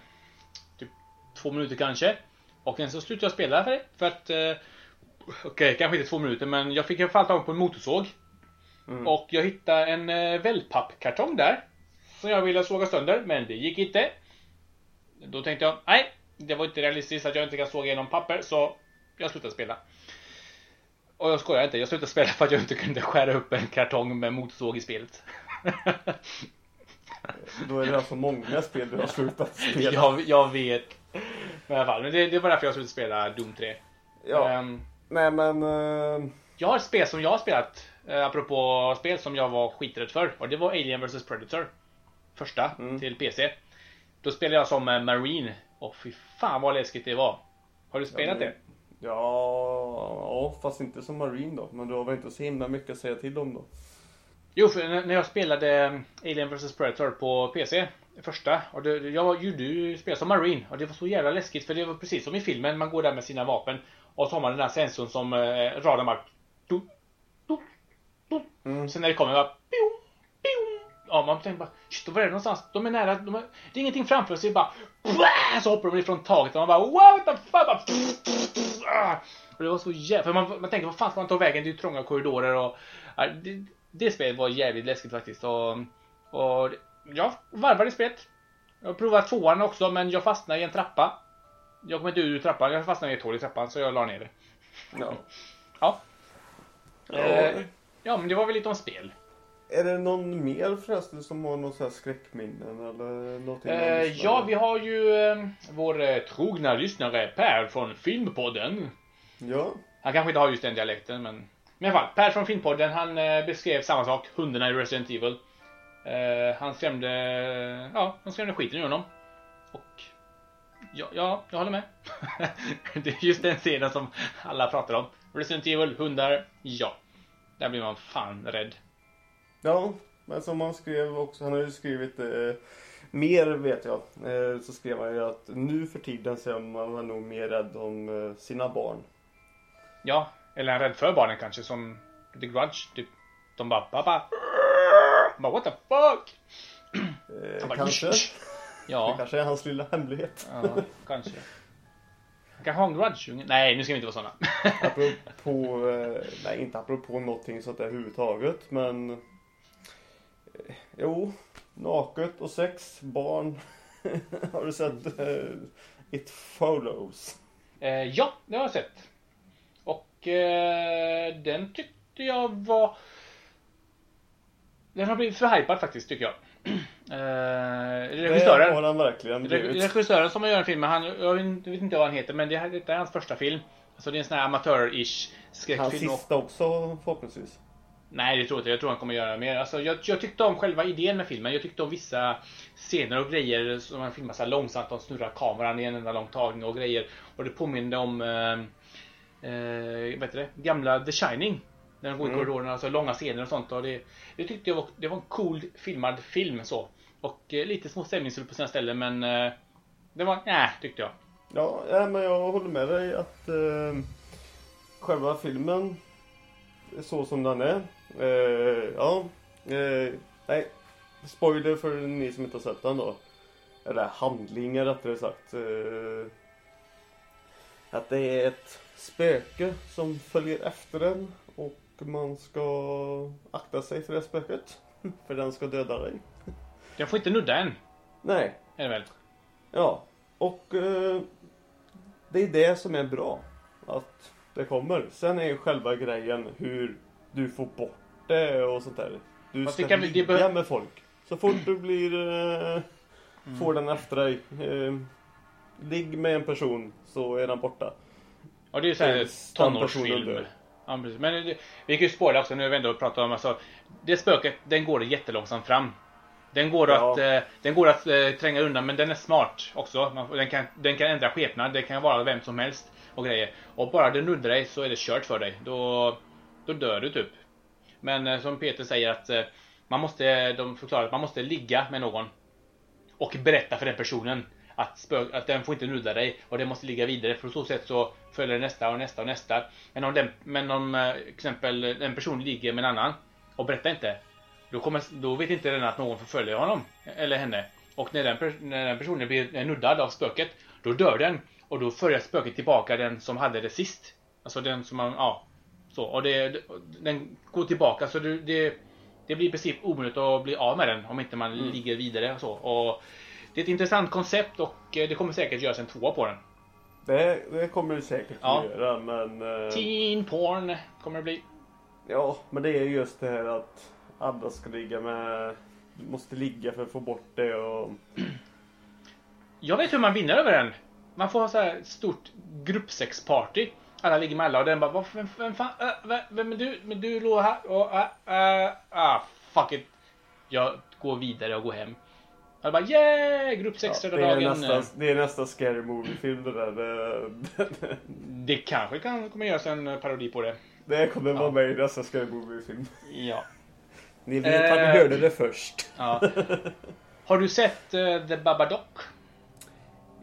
typ två minuter kanske. Och sen så slutade jag spela för det. För att... Eh, Okej, kanske inte två minuter men jag fick i alla fall tag på en motorsåg. Mm. Och jag hittade en eh, wellpappkartong där. Som jag ville såga sönder, men det gick inte. Då tänkte jag, nej, det var inte realistiskt att jag inte kan såga igenom papper, så jag slutade spela. Och jag skojar inte, jag slutade spela för att jag inte kunde skära upp en kartong med motorsåg i spelet. Då är det alltså många spel du har slutat spela. jag, jag vet. Men i alla fall, men det, det var därför jag slutade spela Doom 3. Ja. Ehm, Nej men... eh, jag har ett spel som jag har spelat, eh, apropå spel som jag var skiträdd för. Och det var Alien vs Predator. Första Mm. till PC. Då spelade jag som eh, Och fy fan vad läskigt det var. Har du spelat men- det? Ja, ja, fast inte som Marine då. Men du har väl inte så himla mycket att säga till om då? Jo, för när jag spelade eh, Alien vs Predator på PC, första, och det, jag ju spel som Marine, och det var så jävla läskigt för det var precis som i filmen, man går där med sina vapen och så har man den där sensorn som eh, radarn bara... Du, du, du. Mm. Sen när det kommer bara... Pium. Ja, man tänker bara shit, var är det någonstans? De är nära, de är, det är ingenting framför sig, bara... Blah! Så hoppar de ifrån taget och man bara what the fuck? Bara, ah. och det var så jävla... För man, man tänker vad fan ska man ta vägen? Det är ju trånga korridorer och... Ja, det, det spelet var jävligt läskigt faktiskt. Och, och jag varvade spelet. Jag har provat tvåan också men jag fastnade i en trappa. Jag kom inte ur trappan, jag fastnade i ett hål i trappan så jag la ner det. Ja. Ja. Ja. Eh, ja men det var väl lite om spel. Är det någon mer förresten som har någon sån här skräckminnen eller någonting? Eh, ja, vi har ju eh, vår eh, trogna lyssnare Per från Filmpodden. Ja. Han kanske inte har just den dialekten men... Men i alla fall, Per från Filmpodden han eh, beskrev samma sak, hundarna i Resident Evil. Eh, han skrämde... Ja, han skrämde skiten ur honom. Och... Ja, ja, jag håller med. det är just den scenen som alla pratar om. Resident Evil, hundar, ja. Där blir man fan rädd. Ja, men som han skrev också, han har ju skrivit eh, mer vet jag. Eh, så skrev han ju att nu för tiden så är man nog mer rädd om eh, sina barn. Ja, eller är rädd för barnen kanske som The Grudge. Typ. De bara pappa. Bara what the fuck? Eh, Han bara, kanske. "Shh, shh." Det Ja, kanske är hans lilla hemlighet. ja kanske. Han kanske har en grudge. Nej, nu ska vi inte vara såna. apropå, eh, nej inte apropå någonting sånt där överhuvudtaget men Jo, naket och sex, barn. har du sett eh, It Follows? Eh, ja, det har jag sett. Och eh, den tyckte jag var... Den har blivit för hypad faktiskt, tycker jag. Eh, Det regissören, har han verkligen blivit. regissören som har gjort filmen, han, jag vet inte vad han heter, men det här detta är hans första film. Alltså det är en sån här amatör-ish Hans skräckfilm. och- sista också förhoppningsvis. Nej, det tror jag inte. Jag tror han kommer göra mer. Alltså, jag, jag tyckte om själva idén med filmen. Jag tyckte om vissa scener och grejer som man filmar så långsamt. De snurrar kameran i en enda lång tagning och grejer. Och det påminner om eh, eh, vad heter det? gamla The Shining. När de går i Mm. korridorerna, alltså långa scener och sånt. Och det, det tyckte jag var, det var en cool filmad film så. Och eh, lite små stämningsfull på sina ställen men eh, det var, nej, tyckte jag. Ja, ja, men jag håller med dig att eh, själva filmen så som den är. Eh, ja, eh, nej. Spoiler för ni som inte har sett den då. Eller handlingar rättare sagt. Eh, att det är ett spöke som följer efter den och man ska akta sig för det spöket. För den ska döda dig. Den får inte nudda än, Nej, är det väl? Ja, och eh, det är det som är bra. Att det kommer. Sen är ju själva grejen hur du får bort det och sånt där. Du Fast ska det kan vi- det ligga bör- med folk. Så fort du blir... Eh, Får den efter dig. Eh, ligg med en person så är den borta. Ja, det är ju såhär tonårsfilm. Ja, precis. Men det, vi kan ju spoila också nu när vi ändå pratar om alltså, Det spöket, den går jättelångsamt fram. Den går Ja. att, eh, den går att eh, tränga undan men den är smart också. Man, den, kan, den kan ändra skepnad, det kan vara vem som helst och grejer. Och bara den nuddar dig så är det kört för dig. Då, då dör du typ. Men eh, som Peter säger att eh, man måste, de förklarar att man måste ligga med någon. Och berätta för den personen att, spö, att den får inte nudda dig och den måste ligga vidare. För på så sätt så följer nästa och nästa och nästa. Men om, den, men om eh, exempel en person ligger med en annan och berättar inte. Då, kommer, då vet inte den att någon förföljer honom eller henne. Och när den, när den personen blir nuddad av spöket, då dör den. Och då följer spöket tillbaka den som hade det sist. Alltså den som man, ja. Så, och det, den går tillbaka så det, det, det blir i princip omöjligt att bli av med den om inte man ligger vidare och så. Och det är ett intressant koncept och eh, det kommer säkert göras en tvåa på den. Det, det kommer du säkert Ja. att göra men... Eh, Teen porn kommer det bli. ja, men det är just det här att alla ska ligga med... Du måste ligga för att få bort det och... Jag vet hur man vinner över den. Man får ha så här stort gruppsexparty. Alla ligger med alla och den bara, "Vad- vem, vem fan, äh, vem, vem är du? Men du låg här och, äh, äh, ah, fuck it. Jag går vidare och går hem. Jag bara yeah! Grupp 6 Ja, ja, det, är dagen. nästa, det är nästa scary movie-film det där. Det, Det kanske kan kommer göras en parodi på det. det kommer Ja. vara med i nästa scary movie-film. Ja. Ni vet att ni Eh. hörde det först. ja. Har du sett eh, The Babadook?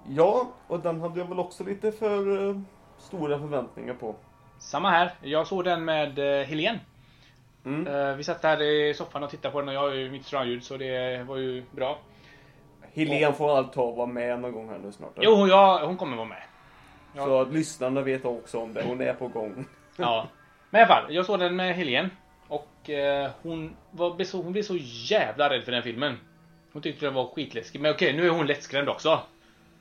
Ja, och den hade jag väl också lite för eh, stora förväntningar på. Samma här. Jag såg den med uh, Helene. Mm. Eh, vi satt här i soffan och tittade på den och jag har ju mitt surroundljud så det var ju bra. Helene får allt ta och vara med någon gång här nu snart. Jo, jag, hon kommer vara med. ja. Så att lyssnarna vet också om det. Hon är på gång. Ja. Men i alla fall, jag såg den med Helene. Och eh, hon, var, så, hon blev så jävla rädd för den filmen. Hon tyckte den var skitläskig. Men okej, nu är hon lättskrämd också.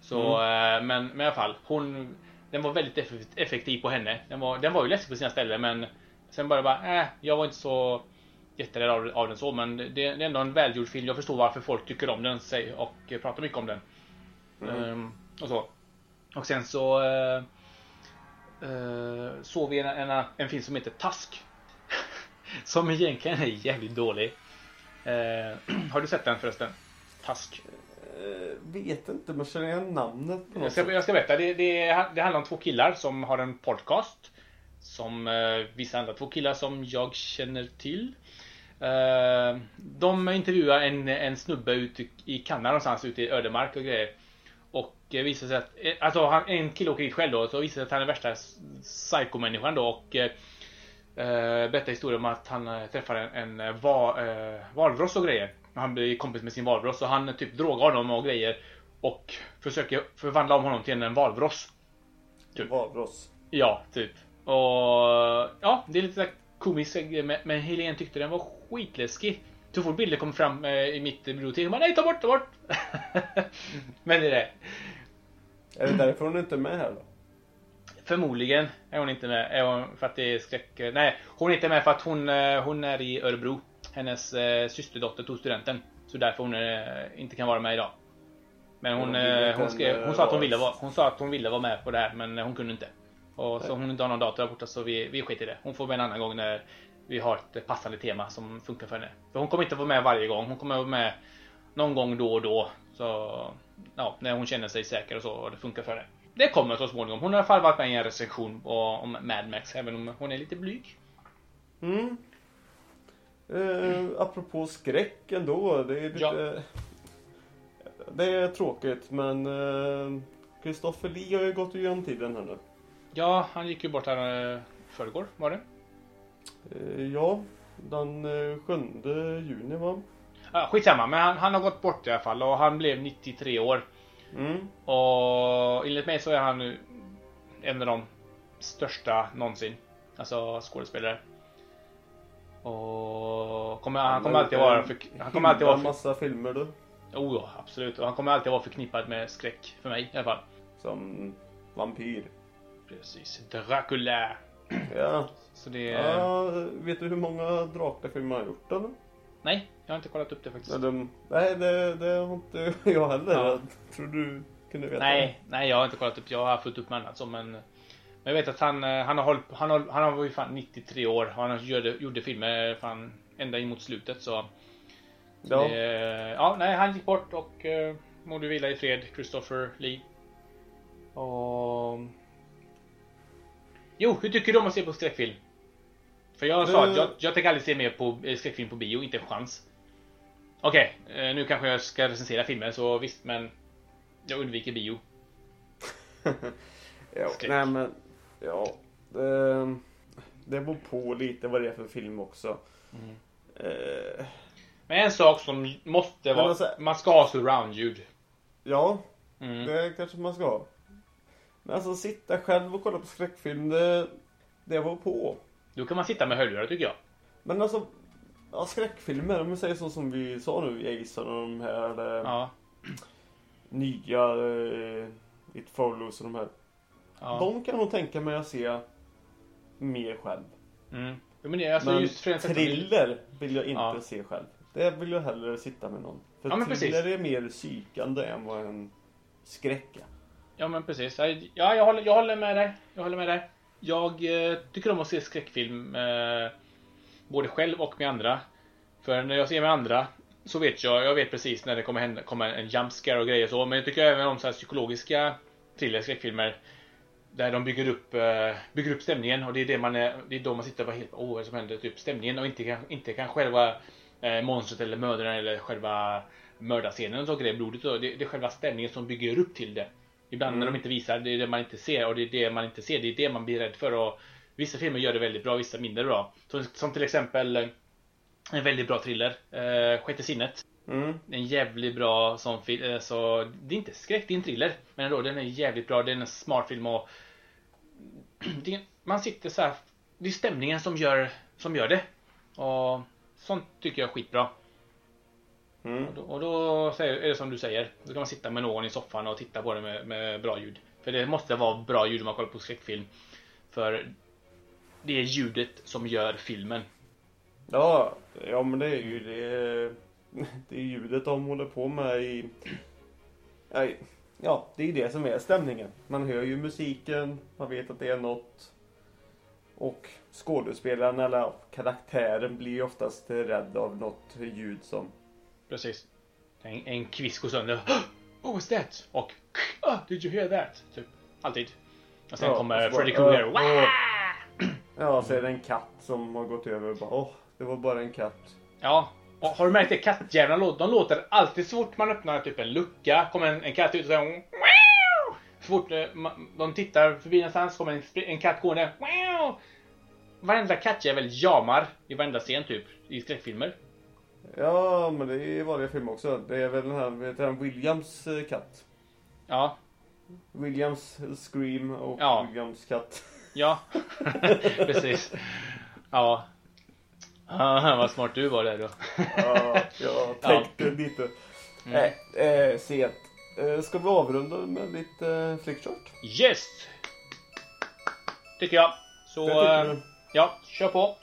Så, eh, men, men i alla fall. Hon, den var väldigt eff- effektiv på henne. Den var, den var ju läskig på sina ställen men sen bara bara, äh, jag var inte så jätterädd av, av den så. Men det, det är ändå en välgjord film. Jag förstår varför folk tycker om den säg- och pratar mycket om den. Mm. Ehm, och så. Och sen så eh, eh, såg vi en, en, en film som heter Task. som egentligen är jävligt dålig. Eh, har du sett den förresten? Task. Eh, vet inte, men känner jag namnet på Jag något ska, sätt? jag ska berätta. Det, det, det handlar om två killar som har en podcast. Som eh, vissa andra två killar som jag känner till. Eh, de intervjuar en, en snubbe ute i Kanada någonstans ute i ödemark och grejer. Och eh, visar sig att, eh, alltså han, en kille åker dit själv då, så visar det sig att han är värsta psykomänniskan då och eh, berättar historien om att han träffar en, en va, eh, valross och grejer. Han blir kompis med sin valross och han typ drogar honom och grejer. Och försöker förvandla om honom till en valross. Typ. Valross. Ja, typ. Och ja, det är lite komiskt. Men, men Helene tyckte den var skitläskig. Så fort bilder kom fram eh, i mitt bibliotek, hon bara nej ta bort, ta bort. men det är det. Är det därför hon inte är med här då? Förmodligen är hon inte med. Är hon, för att det är skräck... Nej, hon är inte med för att hon, eh, hon är i Örebro. Hennes eh, systerdotter tog studenten. Så därför hon eh, inte kan vara med idag. Men hon, Hon eh, inte hon, skrev, en, hon, sa att hon, eh, ville vara, hon sa att hon ville vara med på det här men eh, hon kunde inte. Och så hon inte har någon dator där borta så vi, vi skiter i det. Hon får med en annan gång när vi har ett passande tema som funkar för henne. För hon kommer inte vara med varje gång. Hon kommer vara med någon gång då och då. Så ja, när hon känner sig säker och så och det funkar för henne. Det kommer så småningom. Hon har i alla fall varit med i en recension om Mad Max även om hon är lite blyg. Mm. Eh, apropå skräck ändå. Det är lite... Ja. Det är tråkigt men eh, Christopher Lee har ju gått igenom tiden här nu. Ja, han gick ju bort här eh, förrgår var det. Eh, ja, den eh, 7 juni va? Ja, skitsamma, men han, han har gått bort i alla fall och han blev 93 år. Mm. Och enligt mig så är han nu en av de största någonsin. Alltså skådespelare. Och kommer, han kommer alltid vara för, han kommer alltid vara för, massa filmer du. oh ja, absolut. Och han kommer alltid vara förknippad med skräck för mig i alla fall. Som vampyr. Precis. Dracula. Ja. Så det ja. Vet du hur många Dracula-filmer han har gjort eller? Nej, jag har inte kollat upp det faktiskt. Nej, de, nej det, det har inte jag heller. Ja. Jag tror du kunde veta Nej, nej jag har inte kollat upp Jag har fullt upp med annat så Men jag vet att han, eh, han har hållit, han har, han har ju fan 93 år och han gjorde, gjorde filmer fan ända in mot slutet så, så Ja. det, ja, nej han gick bort och uh, må du vila i fred Christopher Lee. Och... Jo, hur tycker du om att se på skräckfilm? För jag sa att Eh. jag, jag tänker aldrig se mer på eh, skräckfilm på bio, inte en chans. Okej, eh, nu kanske jag ska recensera filmer så visst men jag undviker bio. Skräck. nej men, ja. Det, det beror på lite vad det är för film också. Mm. Eh, Men en sak som måste vara, alltså- man ska ha surround-ljud. ja, Mm. det kanske man ska ha. Men alltså sitta själv och kolla på skräckfilm, det, det var på. Då kan man sitta med hörlurar tycker jag. Men alltså, ja, skräckfilmer, om vi säger så som vi sa nu, Jason och de här, Ja. nya eh, It Follows och de här. Ja. De kan nog tänka mig att se mer själv. Mm. Jo, men alltså Men just thriller vill jag inte Ja. se själv. Det vill jag hellre sitta med någon. För Ja, men thriller är mer psykande än vad en skräck är. Ja men precis. Ja, jag håller, jag håller med dig. Jag håller med dig. Jag eh, tycker om att se skräckfilm eh, både själv och med andra. För när jag ser med andra så vet jag, jag vet precis när det kommer hända, kommer en jump scare och grejer så. Men jag tycker även om så här psykologiska thriller, skräckfilmer. Där de bygger upp, eh, bygger upp stämningen och det är det man är, det är då man sitter och bara helt, åh vad det som händer? Typ stämningen och inte kan, inte kan själva eh, monstret eller mördaren eller själva mördarscenen och så grejer, blodet det, det är själva stämningen som bygger upp till det. Ibland Mm. när de inte visar, det är det man inte ser och det är det man inte ser, det är det man blir rädd för och Vissa filmer gör det väldigt bra, vissa mindre bra. Som, som till exempel en väldigt bra thriller, eh, Sjätte sinnet. Mm. En jävligt bra sån film. Eh, så det är inte skräck, det är en thriller. Men ändå, den är jävligt bra. Det är en smart film och... Det, är- man sitter så här. Det är stämningen som gör, som gör det. Och sånt tycker jag är skitbra. Mm. Och då, och då är det som du säger. Då kan man sitta med någon i soffan och titta på det med, med bra ljud. För det måste vara bra ljud om man kollar på skräckfilm. För det är ljudet som gör filmen. Ja, ja men det är ju det. Det ljudet de håller på med i... Ja, det är det som är stämningen. Man hör ju musiken, man vet att det är något. Och skådespelaren eller karaktären blir ju oftast rädd av något ljud som... Precis. En, en kvist går sönder. Oh, what's that? Och oh, did you hear that? Typ. Alltid. Och sen Ja, kommer och Freddy Krueger. "Åh, Wah! Ja, så är det en katt som har gått över och bara åh, det var bara en katt. Ja. Har du märkt det? Kattjävlarna de låter alltid så fort man öppnar typ en lucka. Kommer en, en katt ut och säger wow! Så fort eh, de tittar förbi någonstans kommer en, en katt gående. Varenda kattjävel jamar i varenda scen typ. I skräckfilmer. Ja, men det är i vanliga filmer också. Det är väl den här, vet du, Williams eh, katt. Ja. Williams Scream och Ja. Williams katt. Ja. Precis. Ja. Ah, vad smart du var där då. Ja, jag tänkte lite. Nej, eh, sent. Eh, ska vi avrunda med lite eh, flickchart? Yes! Tycker jag. Så, tycker du? ja, kör på.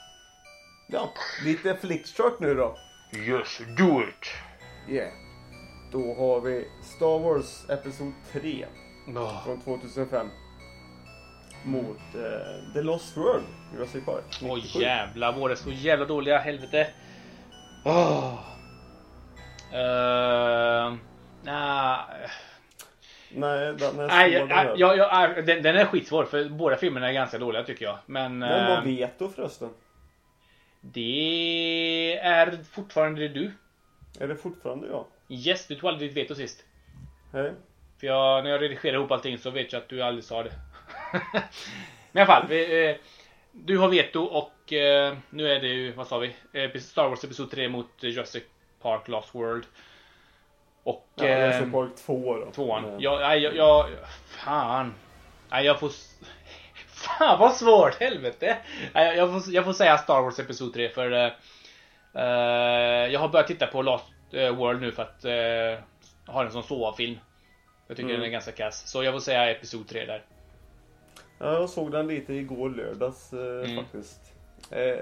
Ja, lite flickchart nu då. Yes, do it! Yeah. Då har vi Star Wars Episod 3 Oh. från 2005. Mot eh, The Lost World, Jurassic Park. Åh 97. jävlar, var det så jävla dåliga, helvete. Åh. Uh, nah. Nej, den är Nej, jag, här. jag, jag, den, den är skitsvår för båda filmerna är ganska dåliga tycker jag. Men Vem var veto förresten? det är fortfarande du. Är det fortfarande jag? Yes, du tog aldrig ditt veto sist. Hej. För jag, när jag redigerar ihop allting så vet jag att du aldrig sa det. Men i alla fall. Vi, eh, du har veto och eh, nu är det ju, vad sa vi? Eh, Star Wars Episod 3 mot eh, Jurassic Park Lost World. Och... Ja, eh, Jurassic Park 2 då. Tvåan. Men- Jag, jag, jag... Fan. Nej, jag får... Fan vad svårt, helvete. Jag, jag, får, jag får säga Star Wars Episod 3 för... eh, eh, jag har börjat titta på Lost eh, World nu för att uh, ha den som sova-film. Jag tycker Mm. den är ganska kass. Så jag får säga Episod 3 där. Ja, jag såg den lite igår lördags eh, Mm. faktiskt. Eh,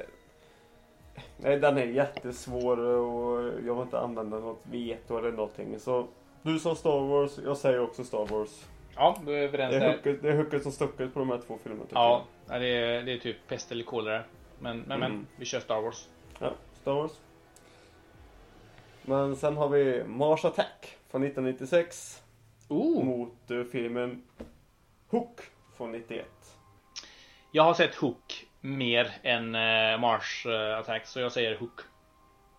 nej, den är jättesvår och jag vill inte använda något veto eller någonting. Så du sa Star Wars, jag säger också Star Wars. Ja, då är överens Det är där. det är hooket som stucket på de här två filmerna. Ja, nej, det är, det är typ pest eller kolera. Men, men, men, Mm. vi kör Star Wars. jag. Ja, Star Wars. Men sen har vi Mars Attack från 1996 Oh! mot eh, filmen Hook från 91. Jag har sett Hook mer än eh, Mars eh, Attack, så jag säger Hook.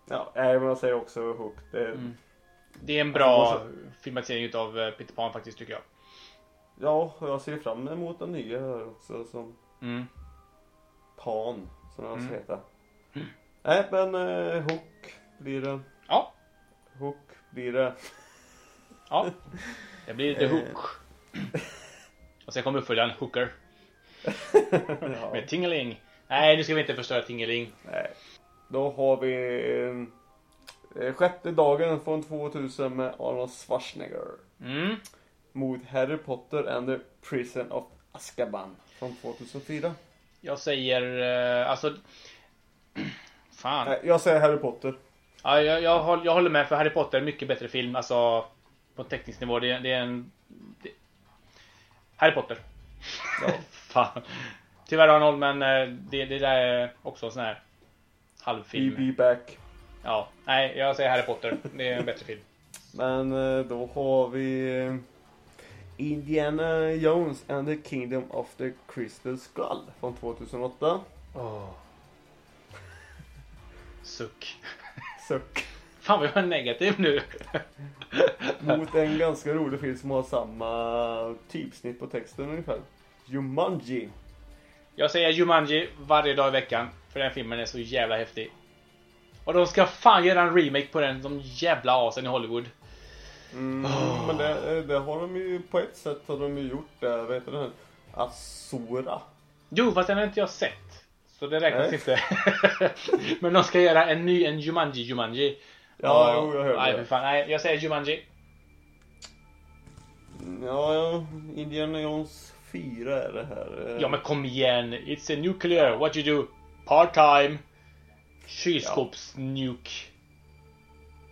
Ja, även jag säger också Hook. Det, Mm. Det är en bra Alltså, filmatisering utav eh, Peter Pan faktiskt tycker jag. Ja, och jag ser fram emot den nya här också som Mm. Pan, som den Mm. ska heta. Nej, men eh, Hook blir det. Ja, Hook blir det. ja. Det blir The Eh. Hook. Och sen kommer uppföljaren Hooker. ja. Med Tingeling. Nej, nu ska vi inte förstöra Tingeling. Nej. Då har vi eh, sjätte dagen från 2000 med Arnold Schwarzenegger. Mm. Mot Harry Potter and the Prison of Azkaban från 2004. Jag säger eh, alltså... Fan. Nej, jag säger Harry Potter. Ja, jag, jag, håller, jag håller med för Harry Potter är en mycket bättre film. Alltså på teknisk nivå. Det, det är en... Det... Harry Potter. Ja. Fan. Tyvärr Arnold, men eh, det, det där är också en sån här halvfilm. We be back. Ja, nej, jag säger Harry Potter. Det är en bättre film. Men eh, då har vi eh, Indiana Jones and the Kingdom of the Crystal Skull från 2008. Oh. Suck. Suck. Fan vad jag är negativ nu. Mot en ganska rolig film som har samma typsnitt på texten ungefär. Jumanji. Jag säger Jumanji varje dag i veckan. För den filmen är så jävla häftig. Och de ska fan göra en remake på den, de jävla asen i Hollywood. Mm, Men det, det har de ju på ett sätt har de ju gjort där, vad heter den? Asura. Jo, fast den har inte jag sett. Så det räknas Nej. inte. Men de ska göra en ny, en Jumanji Jumanji. Ja, jo, jag hörde nej, för fan, nej, jag säger Jumanji. Ja, ja, Indiana Jones 4 är det här. Eh, Ja men kom igen. It's a nuclear. What you do? Part time. Kylskåpsnuke.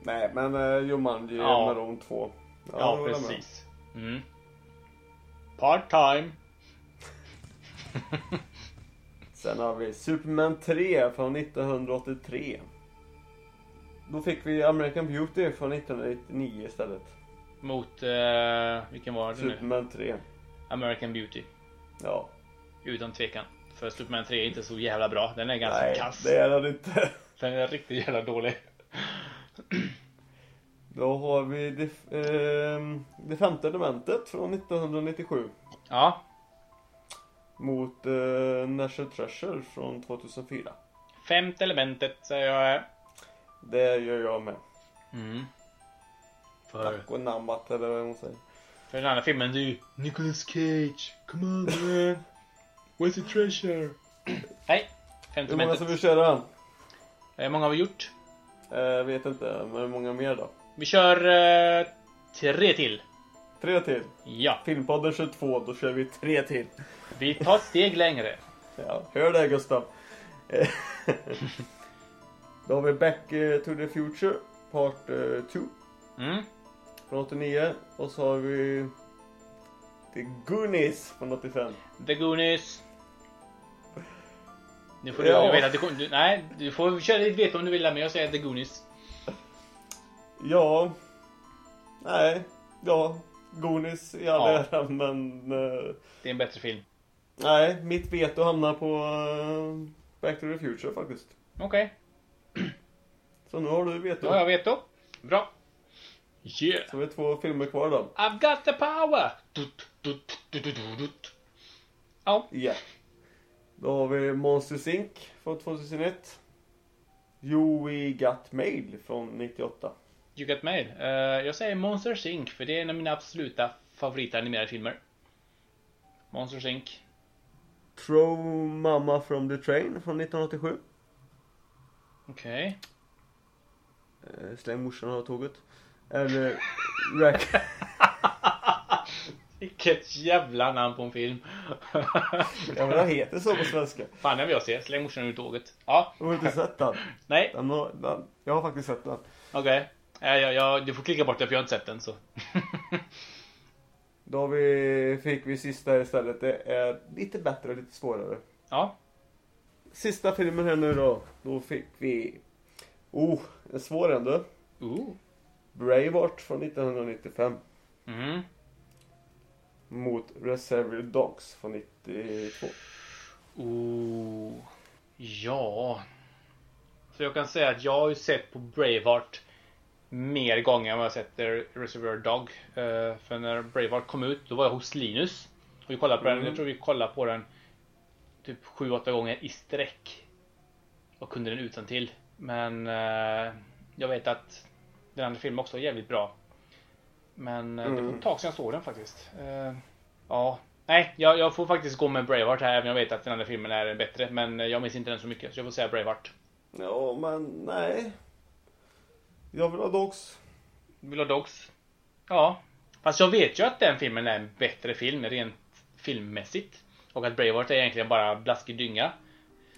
Nej, men uh, Jumanji Ja. med de två. Ja, med. precis. Mm. Part time. Sen har vi Superman 3 från 1983. Då fick vi American Beauty från 1999 istället. Mot, eh, vilken var det nu? Superman 3. American Beauty. Ja. Utan tvekan. För Superman 3 är inte så jävla bra. Den är ganska Nej, kass. det är den inte. Den är riktigt jävla dålig. Då har vi det, ehm, det femte elementet från 1997. Ja. Mot uh, National Treasure från 2004. Femte elementet säger jag. Det gör jag med. Mm. För, Tack och nammat eller vad man säger. för den andra filmen det är ju Nicolas Cage. Come on man. Where's the treasure? Femte Hur många elementet. vill köra den? Hur många har vi gjort? Eh, vet inte, men hur många mer då? Vi kör eh, tre till. Tre till. Ja, Filmpodden 22, då kör vi tre till. vi tar steg längre. Ja, hör det Gustav. Eh, då har vi Back eh, to the Future, Part 2 Mm. från 89. Och så har vi The Goonies från 85. The Goonies. Nu får du, Ja. jag vet att du, du, nej, du får köra ditt veto om du vill men jag säger The Goonies. Ja, nej, ja, Goonies i all Ja. ära, men eh, Det är en bättre film. nej, mitt veto hamnar på eh, Back to the Future faktiskt. Okej, Så nu har du veto. då har jag veto. Bra. Yeah. Så vi har två filmer kvar då. I've got the power! Dut, dut. Ja, Ja. Då har vi Monsters Inc. från 2001. You We Got Mail från 98. You Got Mail. Eh, jag säger Monsters Inc. för det är en av mina absoluta favoritanimerade filmer. Monsters Inc. Throw Mama from the Train från 1987. Okej. Eh, Släng morsan av tåget. Eller Rack... Vilket jävla namn på en film. ja men det heter så på svenska. Fan, den vill jag se. Släng morsan ur tåget. Ja, Du har inte sett den? nej, den, har, den jag har faktiskt sett den. okej. Ja, ja, ja, du får klicka bort det för jag har inte sett den så. Då har vi, fick vi sista istället. Det är lite bättre och lite svårare. Ja. Sista filmen här nu då. Då fick vi... Oh, en svår ändå. Ooh. Braveheart från 1995. Mhm. Mot Reservoir Dogs från 92. Ooh. Ja. Så jag kan säga att jag har ju sett på Braveheart mer gånger än vad jag sett Reservoir Dog. Eh, för när Braveheart kom ut, då var jag hos Linus. Och vi kollade på den, Mm. jag tror vi kollade på den typ 7-8 gånger i sträck. Och kunde den utan till. Men eh, jag vet att den andra filmen också är jävligt bra. Men eh, det var Mm. ett tag sedan jag såg den faktiskt. Eh, ja, nej, jag, jag får faktiskt gå med Braveheart här, även om jag vet att den andra filmen är bättre. Men eh, jag minns inte den så mycket, så jag får säga Braveheart. Ja, men nej. Jag vill ha Dogs. Vill ha Dogs? Ja. Fast jag vet ju att den filmen är en bättre film, rent filmmässigt. Och att Braveheart är egentligen bara blaskig dynga.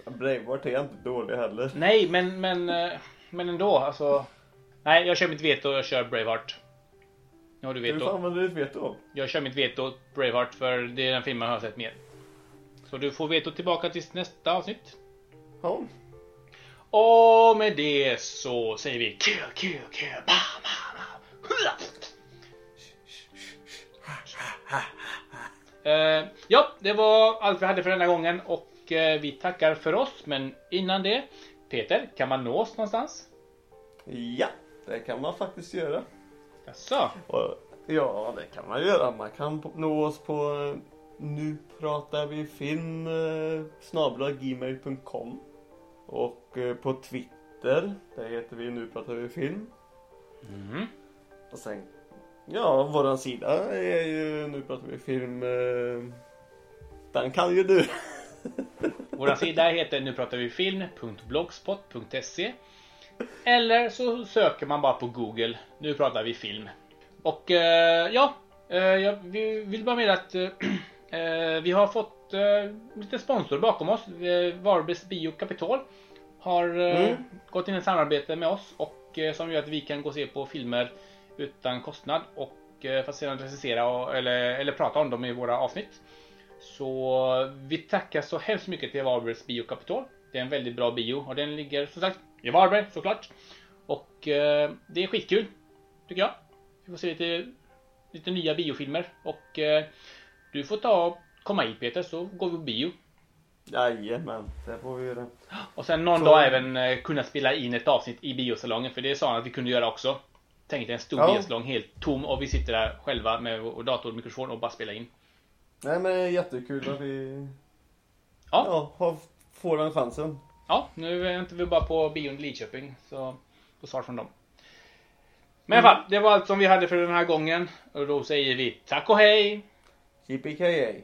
Braveheart är inte dålig heller. Nej, men, men, eh, men ändå, alltså. Nej, jag kör mitt veto och jag kör Braveheart. Nu har du Hur veto. fan använder du ditt veto? Jag kör mitt veto Braveheart för det är den filmen jag har sett mer. Så du får veto tillbaka tills nästa avsnitt. Ja. Och med det så säger vi kill, kill, kill, ba, ba, ba. Eh, ja, det var allt vi hade för denna gången och eh, vi tackar för oss. Men innan det, Peter, kan man nå oss någonstans? Ja, det kan man faktiskt göra. Jaså? Och, ja, det kan man göra. Man kan nå oss på eh, nu pratar vi film eh, gmail.com och på Twitter, där heter vi nu pratar vi film. Mm. Och sen, ja, våran sida är ju nu pratar vi film. Den kan ju du. Vår sida heter nu pratar vi film.blogspot.se Eller så söker man bara på Google Nu pratar vi film. Och eh, ja, eh, jag vi vill bara med att eh, vi har fått lite sponsor bakom oss. Varbergs Bio Capital har Mm. gått in i samarbete med oss och som gör att vi kan gå och se på filmer utan kostnad och eh, för att sedan recensera och, eller, eller prata om dem i våra avsnitt. Så vi tackar så hemskt mycket till Varbergs Biokapital. Det är en väldigt bra bio och den ligger som sagt i Varberg såklart. Och eh, det är skitkul tycker jag. Vi får se lite, lite nya biofilmer och eh, du får ta komma hit Peter så går vi på bio. Jajamän, det får vi göra. Och sen någon Så- dag även eh, kunna spela in ett avsnitt i biosalongen för det sa han att vi kunde göra också. Tänk dig en stor Ja. biosalong helt tom och vi sitter där själva med vår dator och mikrofon och bara spelar in. Nej men jättekul att vi Ja. ja, har, får den chansen. Ja, nu är inte vi bara på bion i Lidköping, så på svar från dem. Men i alla fall, det var allt som vi hade för den här gången. Och då säger vi tack och hej! JPKA.